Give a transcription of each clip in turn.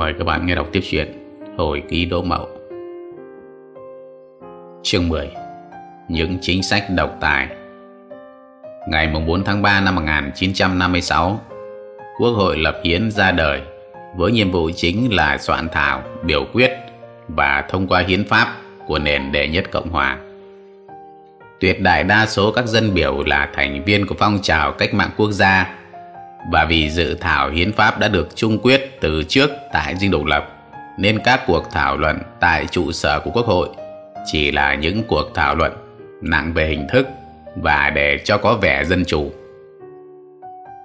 Mời các bạn nghe đọc tiếp chuyện Hồi ký Đỗ Mậu Chương 10 Những chính sách độc tài Ngày 4 tháng 3 năm 1956 Quốc hội lập hiến ra đời với nhiệm vụ chính là soạn thảo, biểu quyết và thông qua hiến pháp của nền đệ nhất Cộng hòa. Tuyệt đại đa số các dân biểu là thành viên của phong trào cách mạng quốc gia và vì dự thảo hiến pháp đã được trung quyết từ trước tại dinh độc lập nên các cuộc thảo luận tại trụ sở của quốc hội chỉ là những cuộc thảo luận nặng về hình thức và để cho có vẻ dân chủ.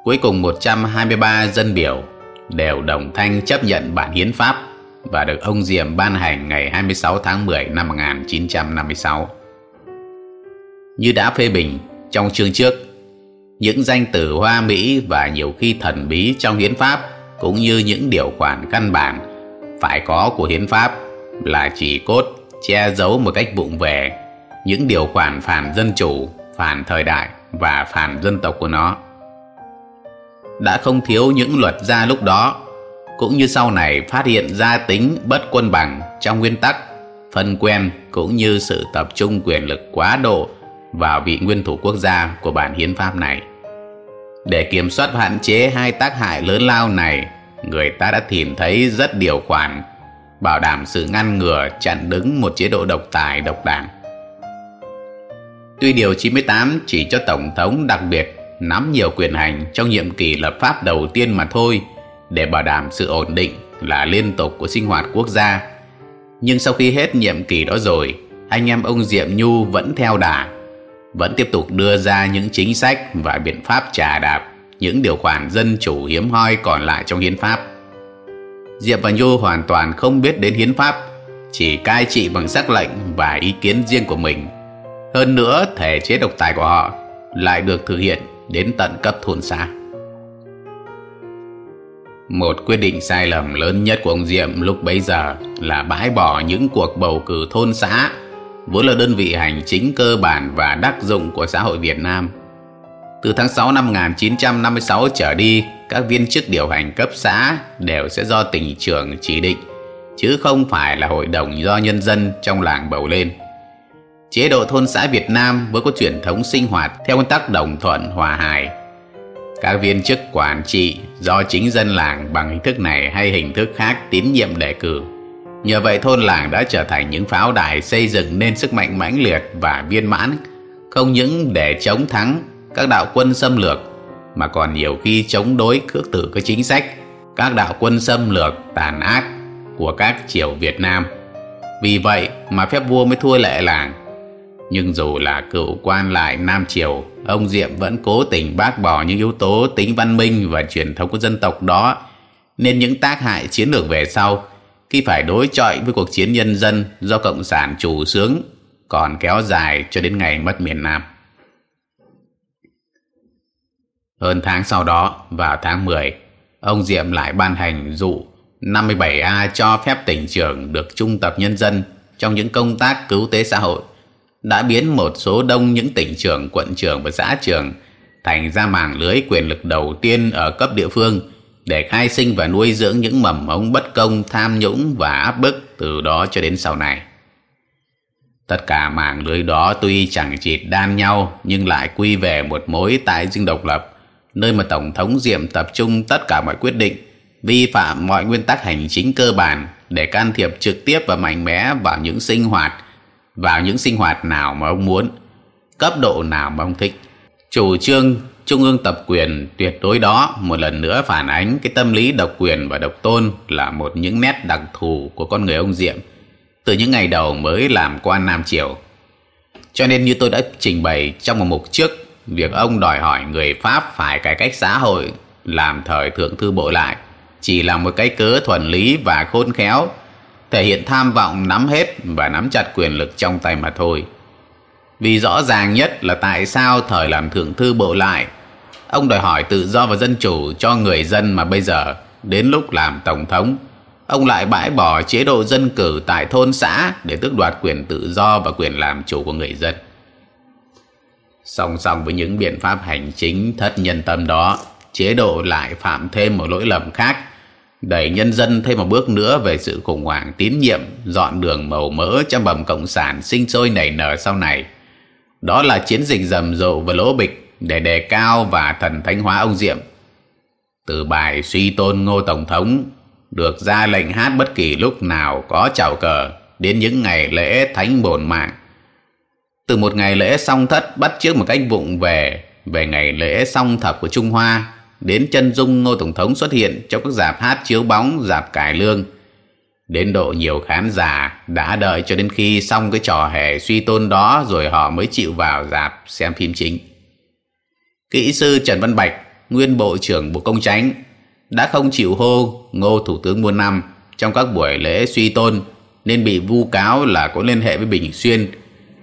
Cuối cùng 123 dân biểu đều đồng thanh chấp nhận bản hiến pháp và được ông Diệm ban hành ngày 26 tháng 10 năm 1956. Như đã phê bình trong chương trước, những danh từ hoa mỹ và nhiều khi thần bí trong hiến pháp cũng như những điều khoản căn bản phải có của hiến pháp là chỉ cốt che giấu một cách vụng về những điều khoản phản dân chủ, phản thời đại và phản dân tộc của nó. Đã không thiếu những luật gia lúc đó cũng như sau này phát hiện ra tính bất quân bằng trong nguyên tắc phân quen cũng như sự tập trung quyền lực quá độ vào vị nguyên thủ quốc gia của bản hiến pháp này. Để kiểm soát và hạn chế hai tác hại lớn lao này, người ta đã tìm thấy rất điều khoản bảo đảm sự ngăn ngừa chặn đứng một chế độ độc tài độc đảng. Tuy điều 98 chỉ cho Tổng thống đặc biệt nắm nhiều quyền hành trong nhiệm kỳ lập pháp đầu tiên mà thôi để bảo đảm sự ổn định là liên tục của sinh hoạt quốc gia. Nhưng sau khi hết nhiệm kỳ đó rồi, anh em ông Diệm Nhu vẫn theo đà vẫn tiếp tục đưa ra những chính sách và biện pháp trà đạp những điều khoản dân chủ hiếm hoi còn lại trong hiến pháp. Diệp và Nhu hoàn toàn không biết đến hiến pháp, chỉ cai trị bằng sắc lệnh và ý kiến riêng của mình. Hơn nữa, thể chế độc tài của họ lại được thực hiện đến tận cấp thôn xã. Một quyết định sai lầm lớn nhất của ông Diệm lúc bấy giờ là bãi bỏ những cuộc bầu cử thôn xã vốn là đơn vị hành chính cơ bản và đắc dụng của xã hội Việt Nam. Từ tháng 6 năm 1956 trở đi, các viên chức điều hành cấp xã đều sẽ do tỉnh trưởng chỉ định, chứ không phải là hội đồng do nhân dân trong làng bầu lên. Chế độ thôn xã Việt Nam với có truyền thống sinh hoạt theo nguyên tắc đồng thuận hòa hài. Các viên chức quản trị do chính dân làng bằng hình thức này hay hình thức khác tín nhiệm đề cử Nhờ vậy thôn làng đã trở thành những pháo đài xây dựng nên sức mạnh mãnh liệt và viên mãn, không những để chống thắng các đạo quân xâm lược, mà còn nhiều khi chống đối cước tử các chính sách, các đạo quân xâm lược tàn ác của các triều Việt Nam. Vì vậy mà phép vua mới thua lệ làng. Nhưng dù là cựu quan lại Nam Triều, ông Diệm vẫn cố tình bác bỏ những yếu tố tính văn minh và truyền thống của dân tộc đó, nên những tác hại chiến lược về sau khi phải đối chọi với cuộc chiến nhân dân do Cộng sản chủ sướng còn kéo dài cho đến ngày mất miền Nam. Hơn tháng sau đó, vào tháng 10, ông Diệm lại ban hành dụ 57A cho phép tỉnh trưởng được trung tập nhân dân trong những công tác cứu tế xã hội, đã biến một số đông những tỉnh trưởng, quận trưởng và xã trưởng thành ra mạng lưới quyền lực đầu tiên ở cấp địa phương – để khai sinh và nuôi dưỡng những mầm mống bất công, tham nhũng và áp bức từ đó cho đến sau này. Tất cả mạng lưới đó tuy chẳng chịt đan nhau nhưng lại quy về một mối tại dinh độc lập, nơi mà Tổng thống Diệm tập trung tất cả mọi quyết định, vi phạm mọi nguyên tắc hành chính cơ bản để can thiệp trực tiếp và mạnh mẽ vào những sinh hoạt, vào những sinh hoạt nào mà ông muốn, cấp độ nào mà ông thích. Chủ trương Trung ương tập quyền tuyệt đối đó một lần nữa phản ánh cái tâm lý độc quyền và độc tôn là một những nét đặc thù của con người ông Diệm từ những ngày đầu mới làm quan Nam Triều. Cho nên như tôi đã trình bày trong một mục trước, việc ông đòi hỏi người Pháp phải cải cách xã hội làm thời thượng thư bộ lại chỉ là một cái cớ thuần lý và khôn khéo thể hiện tham vọng nắm hết và nắm chặt quyền lực trong tay mà thôi. Vì rõ ràng nhất là tại sao thời làm thượng thư bộ lại Ông đòi hỏi tự do và dân chủ cho người dân mà bây giờ đến lúc làm tổng thống ông lại bãi bỏ chế độ dân cử tại thôn xã để tước đoạt quyền tự do và quyền làm chủ của người dân. Song song với những biện pháp hành chính thất nhân tâm đó, chế độ lại phạm thêm một lỗi lầm khác, đẩy nhân dân thêm một bước nữa về sự khủng hoảng tín nhiệm, dọn đường màu mỡ cho bầm cộng sản sinh sôi nảy nở sau này. Đó là chiến dịch rầm rộ và lỗ bịch để đề cao và thần thánh hóa ông Diệm. Từ bài suy tôn Ngô Tổng thống được ra lệnh hát bất kỳ lúc nào có chào cờ đến những ngày lễ thánh bổn mạng. Từ một ngày lễ song thất bắt trước một cách vụng về về ngày lễ song thập của Trung Hoa đến chân dung Ngô Tổng thống xuất hiện trong các dạp hát chiếu bóng, dạp cải lương. Đến độ nhiều khán giả đã đợi cho đến khi xong cái trò hề suy tôn đó rồi họ mới chịu vào dạp xem phim chính. Kỹ sư Trần Văn Bạch, nguyên Bộ trưởng Bộ Công Tránh, đã không chịu hô Ngô Thủ tướng muôn năm trong các buổi lễ suy tôn nên bị vu cáo là có liên hệ với Bình Xuyên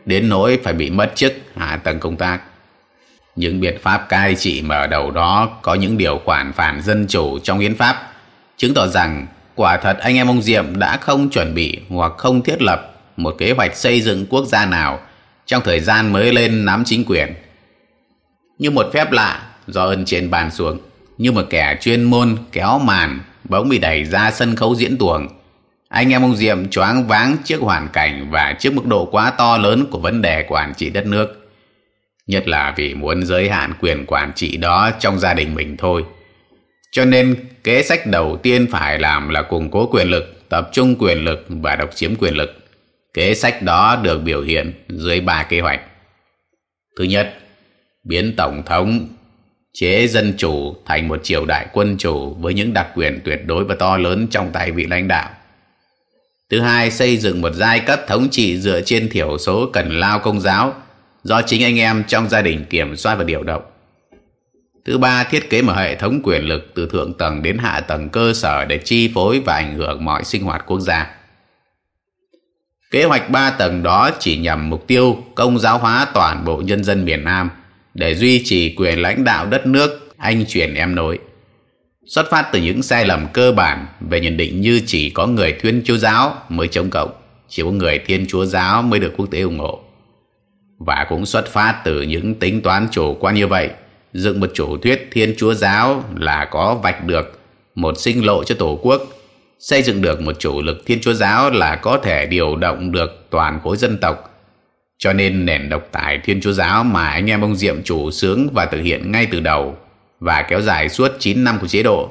đến nỗi phải bị mất chức hạ tầng công tác. Những biện pháp cai trị mở đầu đó có những điều khoản phản dân chủ trong hiến pháp, chứng tỏ rằng quả thật anh em ông Diệm đã không chuẩn bị hoặc không thiết lập một kế hoạch xây dựng quốc gia nào trong thời gian mới lên nắm chính quyền. Như một phép lạ do ơn trên bàn xuống, như một kẻ chuyên môn kéo màn bỗng bị đẩy ra sân khấu diễn tuồng. Anh em ông Diệm choáng váng trước hoàn cảnh và trước mức độ quá to lớn của vấn đề quản trị đất nước nhất là vì muốn giới hạn quyền quản trị đó trong gia đình mình thôi. Cho nên kế sách đầu tiên phải làm là củng cố quyền lực, tập trung quyền lực và độc chiếm quyền lực. Kế sách đó được biểu hiện dưới ba kế hoạch. Thứ nhất, biến Tổng thống chế dân chủ thành một triều đại quân chủ với những đặc quyền tuyệt đối và to lớn trong tay vị lãnh đạo. Thứ hai, xây dựng một giai cấp thống trị dựa trên thiểu số cần lao công giáo do chính anh em trong gia đình kiểm soát và điều động. Thứ ba, thiết kế một hệ thống quyền lực từ thượng tầng đến hạ tầng cơ sở để chi phối và ảnh hưởng mọi sinh hoạt quốc gia. Kế hoạch ba tầng đó chỉ nhằm mục tiêu công giáo hóa toàn bộ nhân dân miền Nam để duy trì quyền lãnh đạo đất nước anh truyền em nối. Xuất phát từ những sai lầm cơ bản về nhận định như chỉ có người Thiên Chúa giáo mới chống cộng, chỉ có người Thiên Chúa giáo mới được quốc tế ủng hộ và cũng xuất phát từ những tính toán chủ quan như vậy dựng một chủ thuyết thiên chúa giáo là có vạch được một sinh lộ cho tổ quốc xây dựng được một chủ lực thiên chúa giáo là có thể điều động được toàn khối dân tộc cho nên nền độc tài thiên chúa giáo mà anh em ông diệm chủ sướng và thực hiện ngay từ đầu và kéo dài suốt 9 năm của chế độ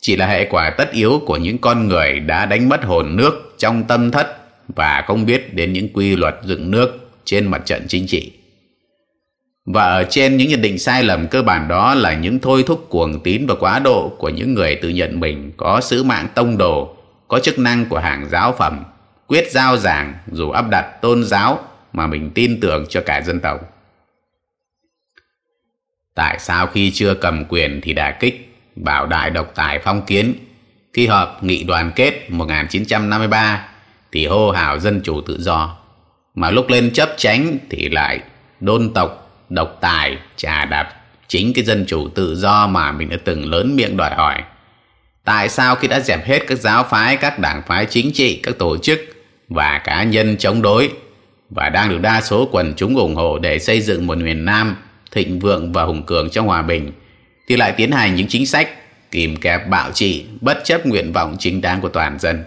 chỉ là hệ quả tất yếu của những con người đã đánh mất hồn nước trong tâm thất và không biết đến những quy luật dựng nước trên mặt trận chính trị. Và ở trên những nhận định sai lầm cơ bản đó là những thôi thúc cuồng tín và quá độ của những người tự nhận mình có sứ mạng tông đồ, có chức năng của hàng giáo phẩm, quyết giao giảng dù áp đặt tôn giáo mà mình tin tưởng cho cả dân tộc. Tại sao khi chưa cầm quyền thì đả kích, bảo đại độc tài phong kiến, khi họp nghị đoàn kết 1953 thì hô hào dân chủ tự do. Mà lúc lên chấp tránh thì lại đôn tộc độc tài trà đạp. Chính cái dân chủ tự do mà mình đã từng lớn miệng đòi hỏi. Tại sao khi đã dẹp hết các giáo phái các đảng phái chính trị các tổ chức và cá nhân chống đối và đang được đa số quần chúng ủng hộ để xây dựng một miền Nam thịnh vượng và hùng cường trong hòa bình thì lại tiến hành những chính sách kìm kẹp bạo trị bất chấp nguyện vọng chính đáng của toàn dân?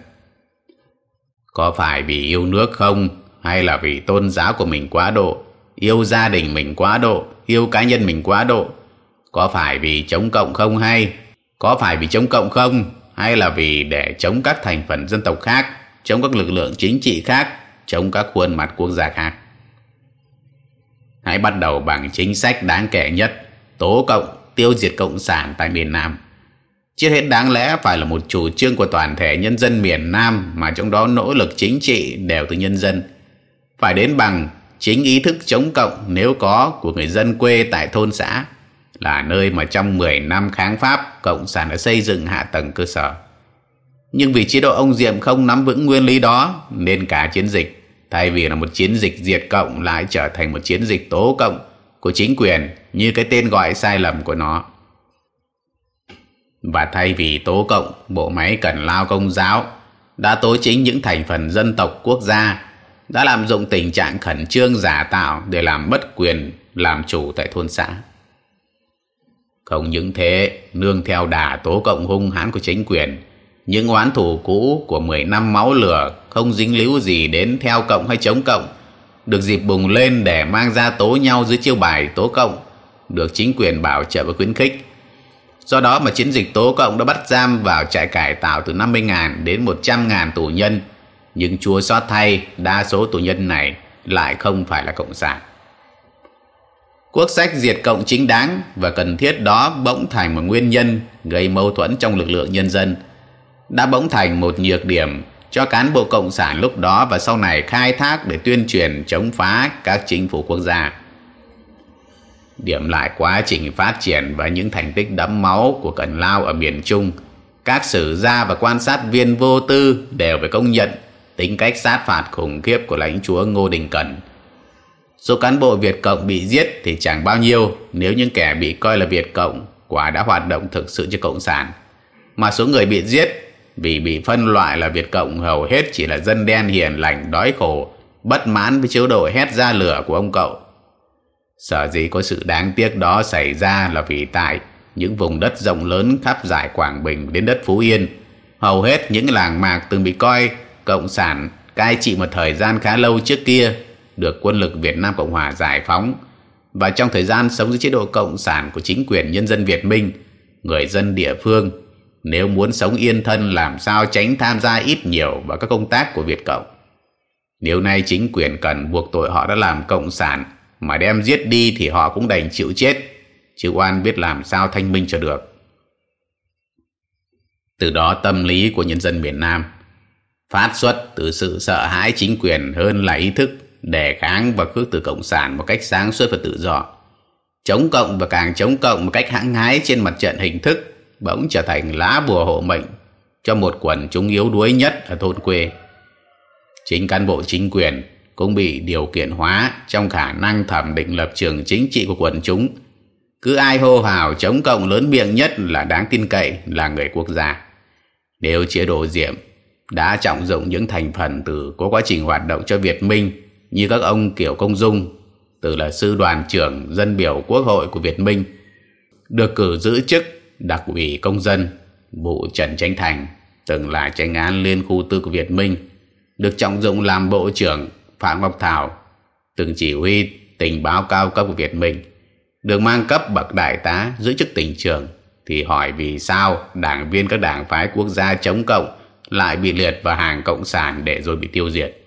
Có phải vì yêu nước không hay là vì tôn giáo của mình quá độ, yêu gia đình mình quá độ, yêu cá nhân mình quá độ? Có phải vì chống cộng không hay? Có phải vì chống cộng không? Hay là vì để chống các thành phần dân tộc khác, chống các lực lượng chính trị khác, chống các khuôn mặt quốc gia khác? Hãy bắt đầu bằng chính sách đáng kể nhất, tố cộng, tiêu diệt cộng sản tại miền Nam. Trước hết đáng lẽ phải là một chủ trương của toàn thể nhân dân miền Nam mà trong đó nỗ lực chính trị đều từ nhân dân phải đến bằng chính ý thức chống cộng nếu có của người dân quê tại thôn xã là nơi mà trong 10 năm kháng Pháp Cộng sản đã xây dựng hạ tầng cơ sở. Nhưng vì chế độ ông Diệm không nắm vững nguyên lý đó nên cả chiến dịch thay vì là một chiến dịch diệt cộng lại trở thành một chiến dịch tố cộng của chính quyền như cái tên gọi sai lầm của nó. Và thay vì tố cộng, bộ máy cần lao công giáo đã tố chính những thành phần dân tộc quốc gia đã làm dụng tình trạng khẩn trương giả tạo để làm mất quyền làm chủ tại thôn xã. Không những thế, nương theo đà tố cộng hung hãn của chính quyền, những oán thủ cũ của 10 năm máu lửa không dính líu gì đến theo cộng hay chống cộng, được dịp bùng lên để mang ra tố nhau dưới chiêu bài tố cộng, được chính quyền bảo trợ và khuyến khích. Do đó mà chiến dịch tố cộng đã bắt giam vào trại cải tạo từ 50.000 đến 100.000 tù nhân, nhưng chúa xót thay đa số tù nhân này lại không phải là cộng sản. Quốc sách diệt cộng chính đáng và cần thiết đó bỗng thành một nguyên nhân gây mâu thuẫn trong lực lượng nhân dân, đã bỗng thành một nhược điểm cho cán bộ cộng sản lúc đó và sau này khai thác để tuyên truyền chống phá các chính phủ quốc gia. Điểm lại quá trình phát triển và những thành tích đẫm máu của Cần Lao ở miền Trung, các sử gia và quan sát viên vô tư đều phải công nhận tính cách sát phạt khủng khiếp của lãnh chúa Ngô Đình Cẩn. Số cán bộ Việt Cộng bị giết thì chẳng bao nhiêu nếu những kẻ bị coi là Việt Cộng quả đã hoạt động thực sự cho Cộng sản. Mà số người bị giết vì bị phân loại là Việt Cộng hầu hết chỉ là dân đen hiền lành đói khổ, bất mãn với chế độ hét ra lửa của ông cậu. Sở dĩ có sự đáng tiếc đó xảy ra là vì tại những vùng đất rộng lớn khắp giải Quảng Bình đến đất Phú Yên, hầu hết những làng mạc từng bị coi Cộng sản cai trị một thời gian khá lâu trước kia được quân lực Việt Nam Cộng Hòa giải phóng và trong thời gian sống dưới chế độ Cộng sản của chính quyền nhân dân Việt Minh, người dân địa phương nếu muốn sống yên thân làm sao tránh tham gia ít nhiều vào các công tác của Việt Cộng. Nếu nay chính quyền cần buộc tội họ đã làm Cộng sản mà đem giết đi thì họ cũng đành chịu chết, chứ oan biết làm sao thanh minh cho được. Từ đó tâm lý của nhân dân miền Nam phát xuất từ sự sợ hãi chính quyền hơn là ý thức, đề kháng và khước từ Cộng sản một cách sáng suốt và tự do. Chống Cộng và càng chống Cộng một cách hãng hái trên mặt trận hình thức bỗng trở thành lá bùa hộ mệnh cho một quần chúng yếu đuối nhất ở thôn quê. Chính cán bộ chính quyền cũng bị điều kiện hóa trong khả năng thẩm định lập trường chính trị của quần chúng. Cứ ai hô hào chống cộng lớn miệng nhất là đáng tin cậy là người quốc gia. Nếu chế độ diệm đã trọng dụng những thành phần từ có quá trình hoạt động cho Việt Minh như các ông Kiểu Công Dung, từ là sư đoàn trưởng dân biểu quốc hội của Việt Minh, được cử giữ chức đặc ủy công dân, vụ Trần Tranh Thành, từng là tranh án liên khu tư của Việt Minh, được trọng dụng làm bộ trưởng Phạm Ngọc Thảo, từng chỉ huy tình báo cao cấp của Việt Minh, được mang cấp bậc đại tá giữ chức tỉnh trưởng, thì hỏi vì sao đảng viên các đảng phái quốc gia chống cộng lại bị liệt vào hàng cộng sản để rồi bị tiêu diệt.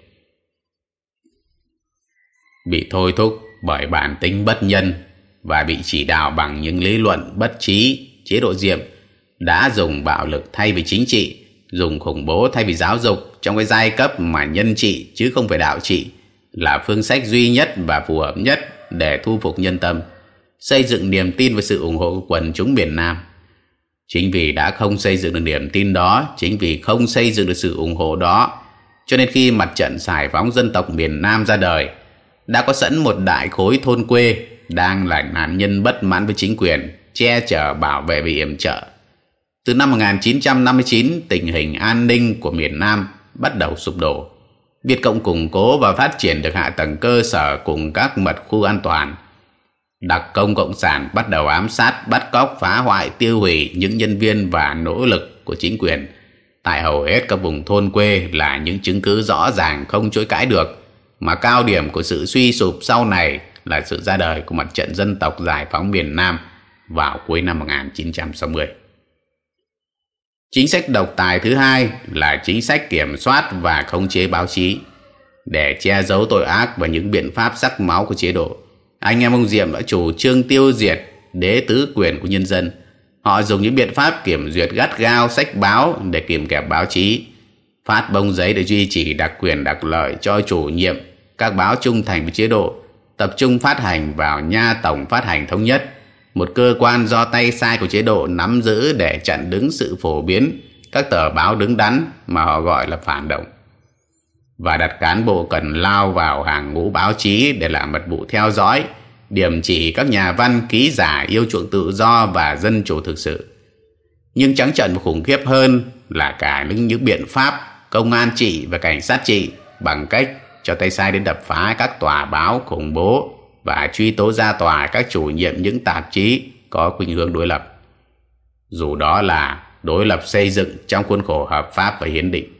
Bị thôi thúc bởi bản tính bất nhân và bị chỉ đạo bằng những lý luận bất trí, chế độ diệm đã dùng bạo lực thay vì chính trị, dùng khủng bố thay vì giáo dục trong cái giai cấp mà nhân trị chứ không phải đạo trị là phương sách duy nhất và phù hợp nhất để thu phục nhân tâm, xây dựng niềm tin và sự ủng hộ của quần chúng miền Nam. Chính vì đã không xây dựng được niềm tin đó, chính vì không xây dựng được sự ủng hộ đó, cho nên khi mặt trận giải phóng dân tộc miền Nam ra đời, đã có sẵn một đại khối thôn quê đang là nạn nhân bất mãn với chính quyền, che chở bảo vệ và yểm trợ. Từ năm 1959, tình hình an ninh của miền Nam bắt đầu sụp đổ. Việt Cộng củng cố và phát triển được hạ tầng cơ sở cùng các mật khu an toàn. Đặc công Cộng sản bắt đầu ám sát, bắt cóc, phá hoại, tiêu hủy những nhân viên và nỗ lực của chính quyền. Tại hầu hết các vùng thôn quê là những chứng cứ rõ ràng không chối cãi được, mà cao điểm của sự suy sụp sau này là sự ra đời của mặt trận dân tộc giải phóng miền Nam vào cuối năm 1960. Chính sách độc tài thứ hai là chính sách kiểm soát và khống chế báo chí để che giấu tội ác và những biện pháp sắc máu của chế độ. Anh em ông Diệm đã chủ trương tiêu diệt đế tứ quyền của nhân dân. Họ dùng những biện pháp kiểm duyệt gắt gao sách báo để kiểm kẹp báo chí, phát bông giấy để duy trì đặc quyền đặc lợi cho chủ nhiệm. Các báo trung thành với chế độ, tập trung phát hành vào nha tổng phát hành thống nhất. Một cơ quan do tay sai của chế độ nắm giữ để chặn đứng sự phổ biến. Các tờ báo đứng đắn mà họ gọi là phản động và đặt cán bộ cần lao vào hàng ngũ báo chí để làm mật vụ theo dõi, điểm chỉ các nhà văn, ký giả yêu chuộng tự do và dân chủ thực sự nhưng trắng trận và khủng khiếp hơn là cả những những biện pháp công an trị và cảnh sát trị bằng cách cho tay sai đến đập phá các tòa báo khủng bố và truy tố ra tòa các chủ nhiệm những tạp chí có khuynh hướng đối lập. Dù đó là đối lập xây dựng trong khuôn khổ hợp pháp và hiến định.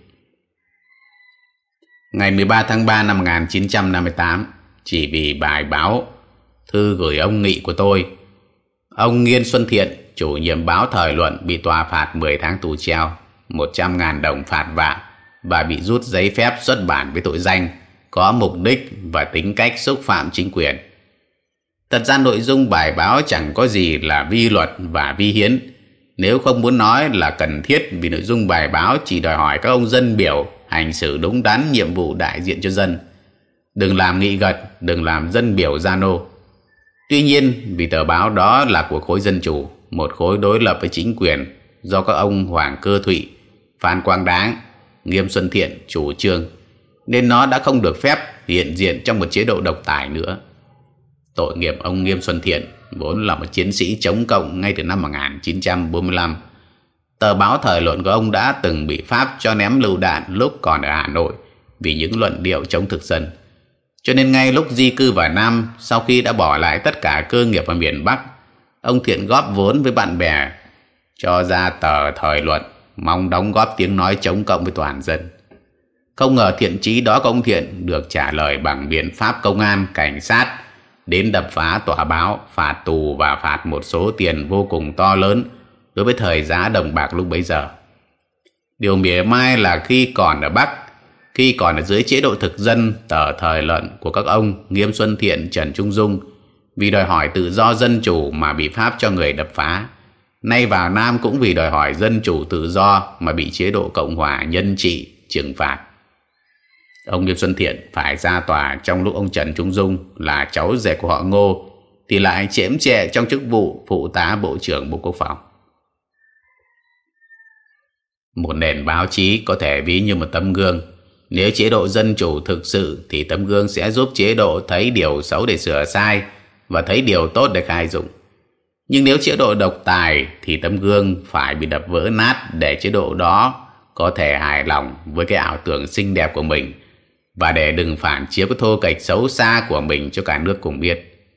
Ngày 13 tháng 3 năm 1958, chỉ vì bài báo thư gửi ông nghị của tôi, ông Nghiên Xuân Thiện, chủ nhiệm báo Thời Luận bị tòa phạt 10 tháng tù treo, 100.000 đồng phạt vạ và bị rút giấy phép xuất bản với tội danh có mục đích và tính cách xúc phạm chính quyền. Thật ra nội dung bài báo chẳng có gì là vi luật và vi hiến. Nếu không muốn nói là cần thiết vì nội dung bài báo chỉ đòi hỏi các ông dân biểu hành xử đúng đắn nhiệm vụ đại diện cho dân. Đừng làm nghị gật, đừng làm dân biểu gia nô. Tuy nhiên, vì tờ báo đó là của khối dân chủ, một khối đối lập với chính quyền do các ông Hoàng Cơ Thụy, Phan Quang Đáng, Nghiêm Xuân Thiện chủ trương, nên nó đã không được phép hiện diện trong một chế độ độc tài nữa. Tội nghiệp ông Nghiêm Xuân Thiện vốn là một chiến sĩ chống cộng ngay từ năm 1945. Tờ báo thời luận của ông đã từng bị Pháp cho ném lựu đạn lúc còn ở Hà Nội vì những luận điệu chống thực dân. Cho nên ngay lúc di cư vào Nam, sau khi đã bỏ lại tất cả cơ nghiệp ở miền Bắc, ông Thiện góp vốn với bạn bè cho ra tờ thời luận, mong đóng góp tiếng nói chống cộng với toàn dân. Không ngờ thiện trí đó của ông Thiện được trả lời bằng biện pháp công an, cảnh sát, đến đập phá tòa báo, phạt tù và phạt một số tiền vô cùng to lớn đối với thời giá đồng bạc lúc bấy giờ. Điều mỉa mai là khi còn ở Bắc, khi còn ở dưới chế độ thực dân tờ thời luận của các ông Nghiêm Xuân Thiện, Trần Trung Dung, vì đòi hỏi tự do dân chủ mà bị Pháp cho người đập phá. Nay vào Nam cũng vì đòi hỏi dân chủ tự do mà bị chế độ Cộng hòa nhân trị trừng phạt. Ông Nghiêm Xuân Thiện phải ra tòa trong lúc ông Trần Trung Dung là cháu rể của họ Ngô thì lại chễm chệ trong chức vụ phụ tá Bộ trưởng Bộ Quốc phòng. Một nền báo chí có thể ví như một tấm gương. Nếu chế độ dân chủ thực sự, thì tấm gương sẽ giúp chế độ thấy điều xấu để sửa sai và thấy điều tốt để khai dụng. Nhưng nếu chế độ độc tài, thì tấm gương phải bị đập vỡ nát để chế độ đó có thể hài lòng với cái ảo tưởng xinh đẹp của mình và để đừng phản chiếu cái thô kệch xấu xa của mình cho cả nước cùng biết.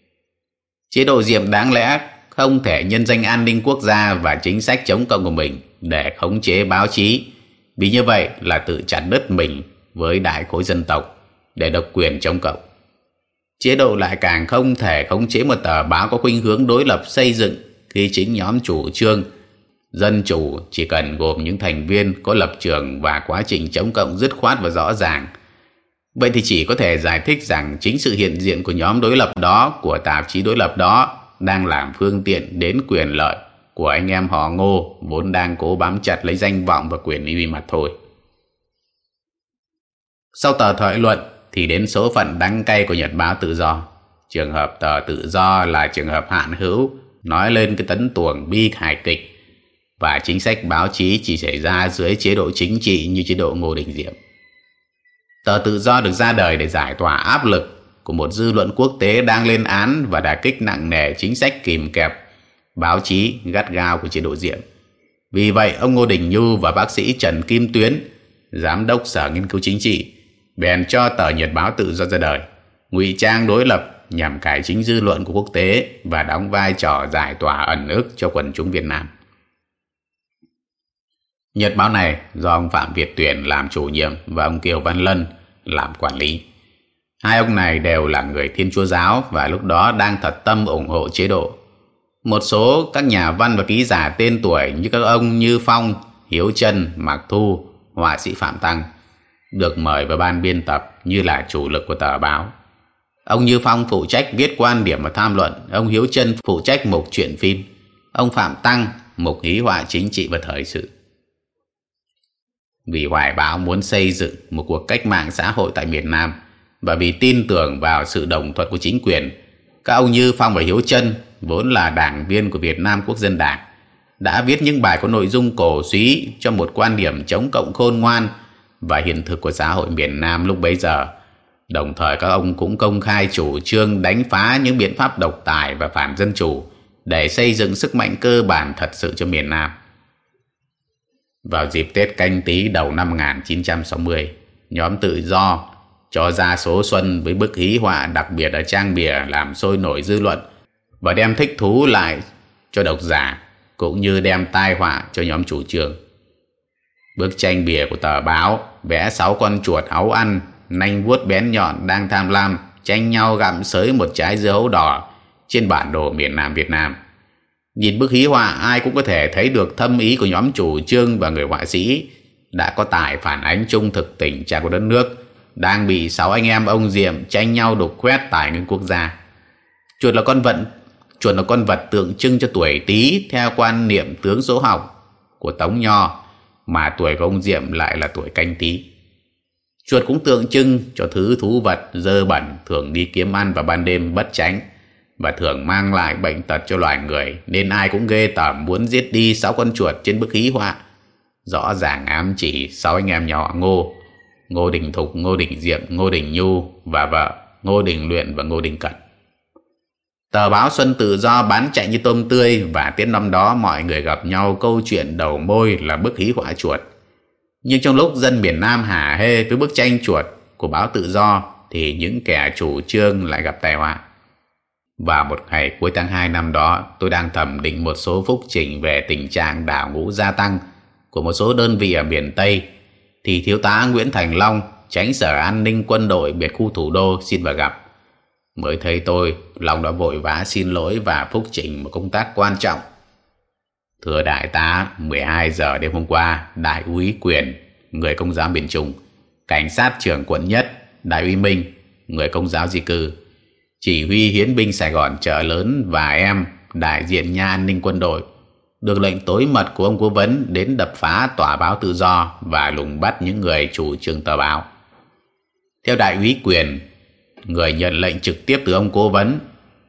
Chế độ Diệm đáng lẽ không thể nhân danh an ninh quốc gia và chính sách chống cộng của mình để khống chế báo chí, vì như vậy là tự chặt đứt mình với đại khối dân tộc để độc quyền chống cộng. Chế độ lại càng không thể khống chế một tờ báo có khuynh hướng đối lập xây dựng khi chính nhóm chủ trương. Dân chủ chỉ cần gồm những thành viên có lập trường và quá trình chống cộng dứt khoát và rõ ràng. Vậy thì chỉ có thể giải thích rằng chính sự hiện diện của nhóm đối lập đó, của tạp chí đối lập đó đang làm phương tiện đến quyền lợi của anh em họ ngô vốn đang cố bám chặt lấy danh vọng và quyền uy mà thôi. Sau tờ thoại luận thì đến số phận đắng cay của Nhật báo tự do. Trường hợp tờ tự do là trường hợp hạn hữu, nói lên cái tấn tuồng bi hài kịch và chính sách báo chí chỉ xảy ra dưới chế độ chính trị như chế độ Ngô Đình Diệm. Tờ tự do được ra đời để giải tỏa áp lực của một dư luận quốc tế đang lên án và đả kích nặng nề chính sách kìm kẹp báo chí gắt gao của chế độ Diệm. Vì vậy, ông Ngô Đình Nhu và bác sĩ Trần Kim Tuyến, giám đốc Sở Nghiên cứu Chính trị, bèn cho tờ Nhật báo tự do ra đời, ngụy trang đối lập nhằm cải chính dư luận của quốc tế và đóng vai trò giải tỏa ẩn ức cho quần chúng Việt Nam. Nhật báo này do ông Phạm Việt Tuyển làm chủ nhiệm và ông Kiều Văn Lân làm quản lý. Hai ông này đều là người Thiên Chúa Giáo và lúc đó đang thật tâm ủng hộ chế độ. Một số các nhà văn và ký giả tên tuổi như các ông Như Phong, Hiếu Trân, Mạc Thu, họa sĩ Phạm Tăng được mời vào ban biên tập như là chủ lực của tờ báo. Ông Như Phong phụ trách viết quan điểm và tham luận, ông Hiếu Trân phụ trách mục truyện phim, ông Phạm Tăng mục hí họa chính trị và thời sự vì Hoài Báo muốn xây dựng một cuộc cách mạng xã hội tại miền Nam và vì tin tưởng vào sự đồng thuận của chính quyền, các ông Như Phong và Hiếu Trân vốn là đảng viên của Việt Nam Quốc dân Đảng đã viết những bài có nội dung cổ suý cho một quan điểm chống cộng khôn ngoan và hiện thực của xã hội miền Nam lúc bấy giờ. Đồng thời các ông cũng công khai chủ trương đánh phá những biện pháp độc tài và phản dân chủ để xây dựng sức mạnh cơ bản thật sự cho miền Nam. Vào dịp Tết canh tí đầu năm 1960, nhóm tự do cho ra số xuân với bức hí họa đặc biệt ở trang bìa làm sôi nổi dư luận và đem thích thú lại cho độc giả cũng như đem tai họa cho nhóm chủ trương. Bức tranh bìa của tờ báo vẽ sáu con chuột áo ăn, nanh vuốt bén nhọn đang tham lam, tranh nhau gặm sới một trái dưa hấu đỏ trên bản đồ miền Nam Việt Nam. Nhìn bức hí họa ai cũng có thể thấy được thâm ý của nhóm chủ trương và người họa sĩ đã có tài phản ánh chung thực tình trạng của đất nước đang bị sáu anh em ông Diệm tranh nhau đục khoét tài nguyên quốc gia. Chuột là con vật chuột là con vật tượng trưng cho tuổi Tý theo quan niệm tướng số học của Tống Nho, mà tuổi của ông Diệm lại là tuổi canh Tý. Chuột cũng tượng trưng cho thứ thú vật dơ bẩn thường đi kiếm ăn vào ban đêm bất tránh và thường mang lại bệnh tật cho loài người, nên ai cũng ghê tởm muốn giết đi sáu con chuột trên bức hí họa rõ ràng ám chỉ sáu anh em nhỏ Ngô Ngô Đình Thục, Ngô Đình Diệm, Ngô Đình Nhu và vợ Ngô Đình Luyện và Ngô Đình Cận. Tờ báo Xuân Tự Do bán chạy như tôm tươi và tiết năm đó mọi người gặp nhau câu chuyện đầu môi là bức hí họa chuột. Nhưng trong lúc dân miền Nam hả hê với bức tranh chuột của báo Tự Do thì những kẻ chủ trương lại gặp tai họa. Và một ngày cuối tháng 2 năm đó, tôi đang thẩm định một số phúc trình về tình trạng đảo ngũ gia tăng của một số đơn vị ở miền Tây, thì thiếu tá Nguyễn Thành Long, tránh sở an ninh quân đội biệt khu thủ đô xin vào gặp. Mới thấy tôi, Long đã vội vã xin lỗi và phúc trình một công tác quan trọng. Thưa đại tá, 12 giờ đêm hôm qua, đại úy quyền, người công giáo miền Trung, cảnh sát trưởng quận nhất, đại úy Minh, người công giáo di cư, chỉ huy hiến binh Sài Gòn chợ lớn và em, đại diện nhà an ninh quân đội, được lệnh tối mật của ông cố vấn đến đập phá tòa báo tự do và lùng bắt những người chủ trương tờ báo. Theo đại úy quyền, người nhận lệnh trực tiếp từ ông cố vấn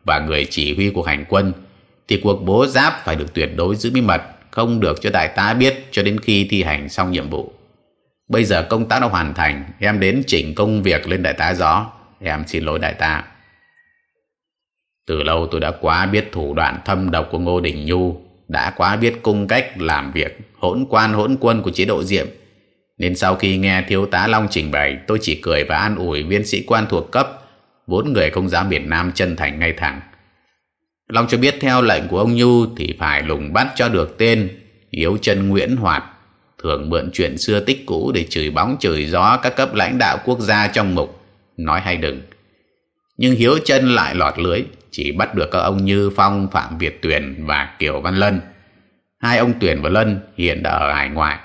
và người chỉ huy của hành quân, thì cuộc bố giáp phải được tuyệt đối giữ bí mật, không được cho đại tá biết cho đến khi thi hành xong nhiệm vụ. Bây giờ công tác đã hoàn thành, em đến chỉnh công việc lên đại tá rõ. Em xin lỗi đại tá. Từ lâu tôi đã quá biết thủ đoạn thâm độc của Ngô Đình Nhu đã quá biết cung cách làm việc, hỗn quan, hỗn quân của chế độ diệm. Nên sau khi nghe thiếu tá long trình bày, tôi chỉ cười và an ủi viên sĩ quan thuộc cấp vốn người công giáo miền nam chân thành ngay thẳng. Long cho biết theo lệnh của ông nhu thì phải lùng bắt cho được tên hiếu chân nguyễn hoạt, thường mượn chuyện xưa tích cũ để chửi bóng, chửi gió các cấp lãnh đạo quốc gia trong mục, nói hay đừng. Nhưng hiếu chân lại lọt lưới chỉ bắt được các ông Như Phong, Phạm Việt Tuyển và Kiều Văn Lân. Hai ông Tuyển và Lân hiện đã ở hải ngoại.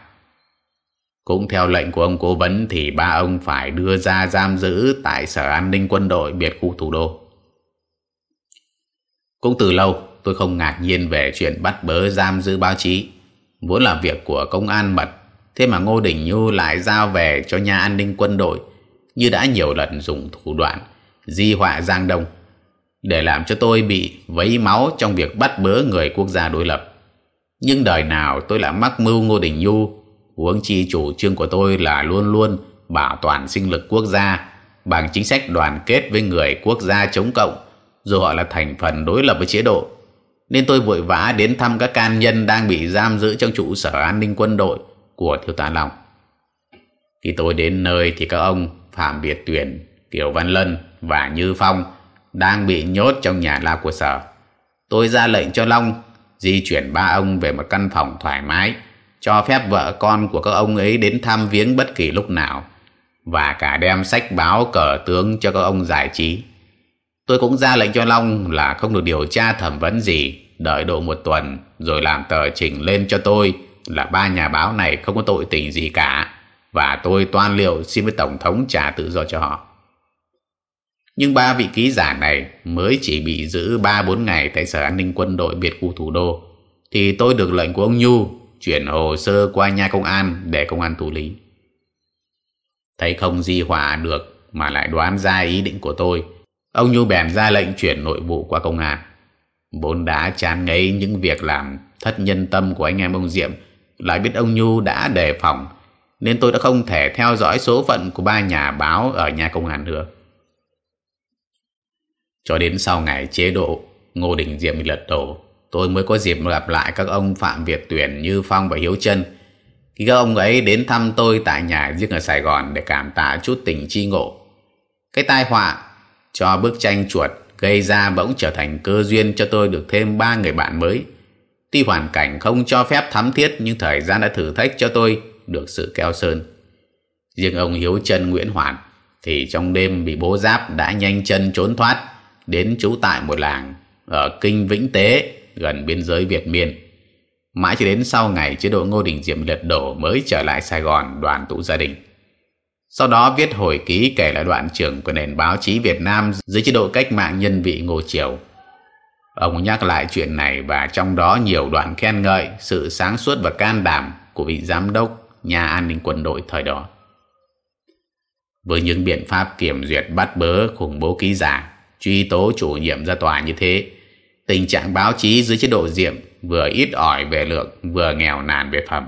Cũng theo lệnh của ông cố vấn thì ba ông phải đưa ra giam giữ tại Sở An ninh Quân đội biệt khu thủ đô. Cũng từ lâu tôi không ngạc nhiên về chuyện bắt bớ giam giữ báo chí. Vốn là việc của công an mật, thế mà Ngô Đình Nhu lại giao về cho nhà an ninh quân đội như đã nhiều lần dùng thủ đoạn di họa Giang Đông để làm cho tôi bị vấy máu trong việc bắt bớ người quốc gia đối lập. Nhưng đời nào tôi lại mắc mưu Ngô Đình Nhu, huống chi chủ trương của tôi là luôn luôn bảo toàn sinh lực quốc gia bằng chính sách đoàn kết với người quốc gia chống cộng, dù họ là thành phần đối lập với chế độ. Nên tôi vội vã đến thăm các can nhân đang bị giam giữ trong trụ sở an ninh quân đội của Thiếu tá Long. Khi tôi đến nơi thì các ông Phạm Việt Tuyển, Kiều Văn Lân và Như Phong đang bị nhốt trong nhà lao của sở. Tôi ra lệnh cho Long di chuyển ba ông về một căn phòng thoải mái, cho phép vợ con của các ông ấy đến thăm viếng bất kỳ lúc nào, và cả đem sách báo cờ tướng cho các ông giải trí. Tôi cũng ra lệnh cho Long là không được điều tra thẩm vấn gì, đợi độ một tuần rồi làm tờ trình lên cho tôi là ba nhà báo này không có tội tình gì cả, và tôi toan liệu xin với Tổng thống trả tự do cho họ. Nhưng ba vị ký giả này mới chỉ bị giữ 3-4 ngày tại Sở An ninh Quân đội biệt khu thủ đô, thì tôi được lệnh của ông Nhu chuyển hồ sơ qua nhà công an để công an thủ lý. Thấy không di hòa được mà lại đoán ra ý định của tôi, ông Nhu bèn ra lệnh chuyển nội vụ qua công an. Vốn đã chán ngấy những việc làm thất nhân tâm của anh em ông Diệm, lại biết ông Nhu đã đề phòng, nên tôi đã không thể theo dõi số phận của ba nhà báo ở nhà công an nữa. Cho đến sau ngày chế độ Ngô Đình Diệm bị lật đổ, tôi mới có dịp gặp lại các ông Phạm Việt Tuyển, Như Phong và Hiếu Trân. Khi các ông ấy đến thăm tôi tại nhà riêng ở Sài Gòn để cảm tạ chút tình chi ngộ. Cái tai họa cho bức tranh chuột gây ra bỗng trở thành cơ duyên cho tôi được thêm ba người bạn mới. Tuy hoàn cảnh không cho phép thắm thiết nhưng thời gian đã thử thách cho tôi được sự keo sơn. Riêng ông Hiếu Trân Nguyễn Hoàn thì trong đêm bị bố giáp đã nhanh chân trốn thoát đến trú tại một làng ở Kinh Vĩnh Tế gần biên giới Việt Miên. Mãi cho đến sau ngày chế độ Ngô Đình Diệm lật đổ mới trở lại Sài Gòn đoàn tụ gia đình. Sau đó viết hồi ký kể lại đoạn trưởng của nền báo chí Việt Nam dưới chế độ cách mạng nhân vị Ngô Triều. Ông nhắc lại chuyện này và trong đó nhiều đoạn khen ngợi sự sáng suốt và can đảm của vị giám đốc nhà an ninh quân đội thời đó. Với những biện pháp kiểm duyệt bắt bớ khủng bố ký giả, truy tố chủ nhiệm ra tòa như thế, tình trạng báo chí dưới chế độ Diệm vừa ít ỏi về lượng vừa nghèo nàn về phẩm.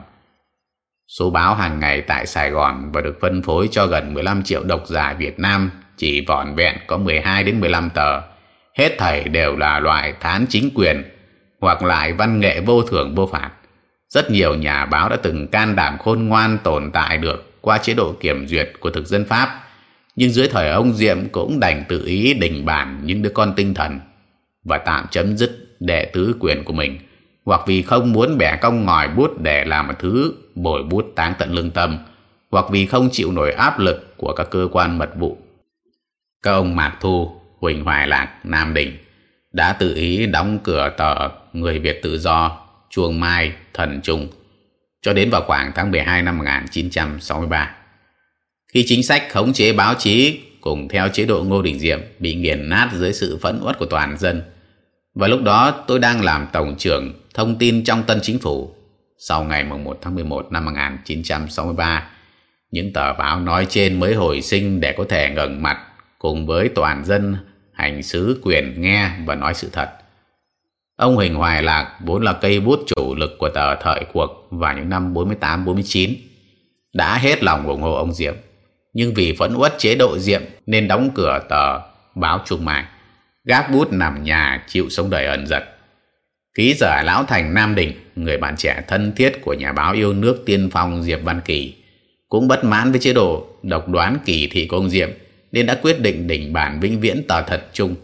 Số báo hàng ngày tại Sài Gòn và được phân phối cho gần 15 triệu độc giả Việt Nam chỉ vỏn vẹn có 12 đến 15 tờ. Hết thảy đều là loại thán chính quyền hoặc lại văn nghệ vô thưởng vô phạt. Rất nhiều nhà báo đã từng can đảm khôn ngoan tồn tại được qua chế độ kiểm duyệt của thực dân Pháp, nhưng dưới thời ông Diệm cũng đành tự ý đình bản những đứa con tinh thần và tạm chấm dứt đệ tứ quyền của mình hoặc vì không muốn bẻ cong ngòi bút để làm một thứ bồi bút táng tận lương tâm hoặc vì không chịu nổi áp lực của các cơ quan mật vụ. Các ông Mạc Thu, Huỳnh Hoài Lạc, Nam Đình đã tự ý đóng cửa tờ Người Việt Tự Do, Chuông Mai, Thần Trung cho đến vào khoảng tháng 12 năm 1963. Khi chính sách khống chế báo chí cùng theo chế độ Ngô Đình Diệm bị nghiền nát dưới sự phẫn uất của toàn dân, và lúc đó tôi đang làm tổng trưởng thông tin trong tân chính phủ. Sau ngày 1 tháng 11 năm 1963, những tờ báo nói trên mới hồi sinh để có thể ngẩng mặt cùng với toàn dân hành xứ quyền nghe và nói sự thật. Ông Huỳnh Hoài Lạc vốn là cây bút chủ lực của tờ Thời Cuộc vào những năm 48-49 đã hết lòng ủng hộ ông Diệm nhưng vì phẫn uất chế độ Diệm nên đóng cửa tờ, báo Trung Mai. Gác bút nằm nhà, chịu sống đời ẩn giật. Ký giả lão thành nam định, người bạn trẻ thân thiết của nhà báo yêu nước tiên phong diệp văn kỳ, cũng bất mãn với chế độ độc đoán kỳ thị của ông nên đã quyết định đỉnh bản vĩnh viễn tờ thật chung.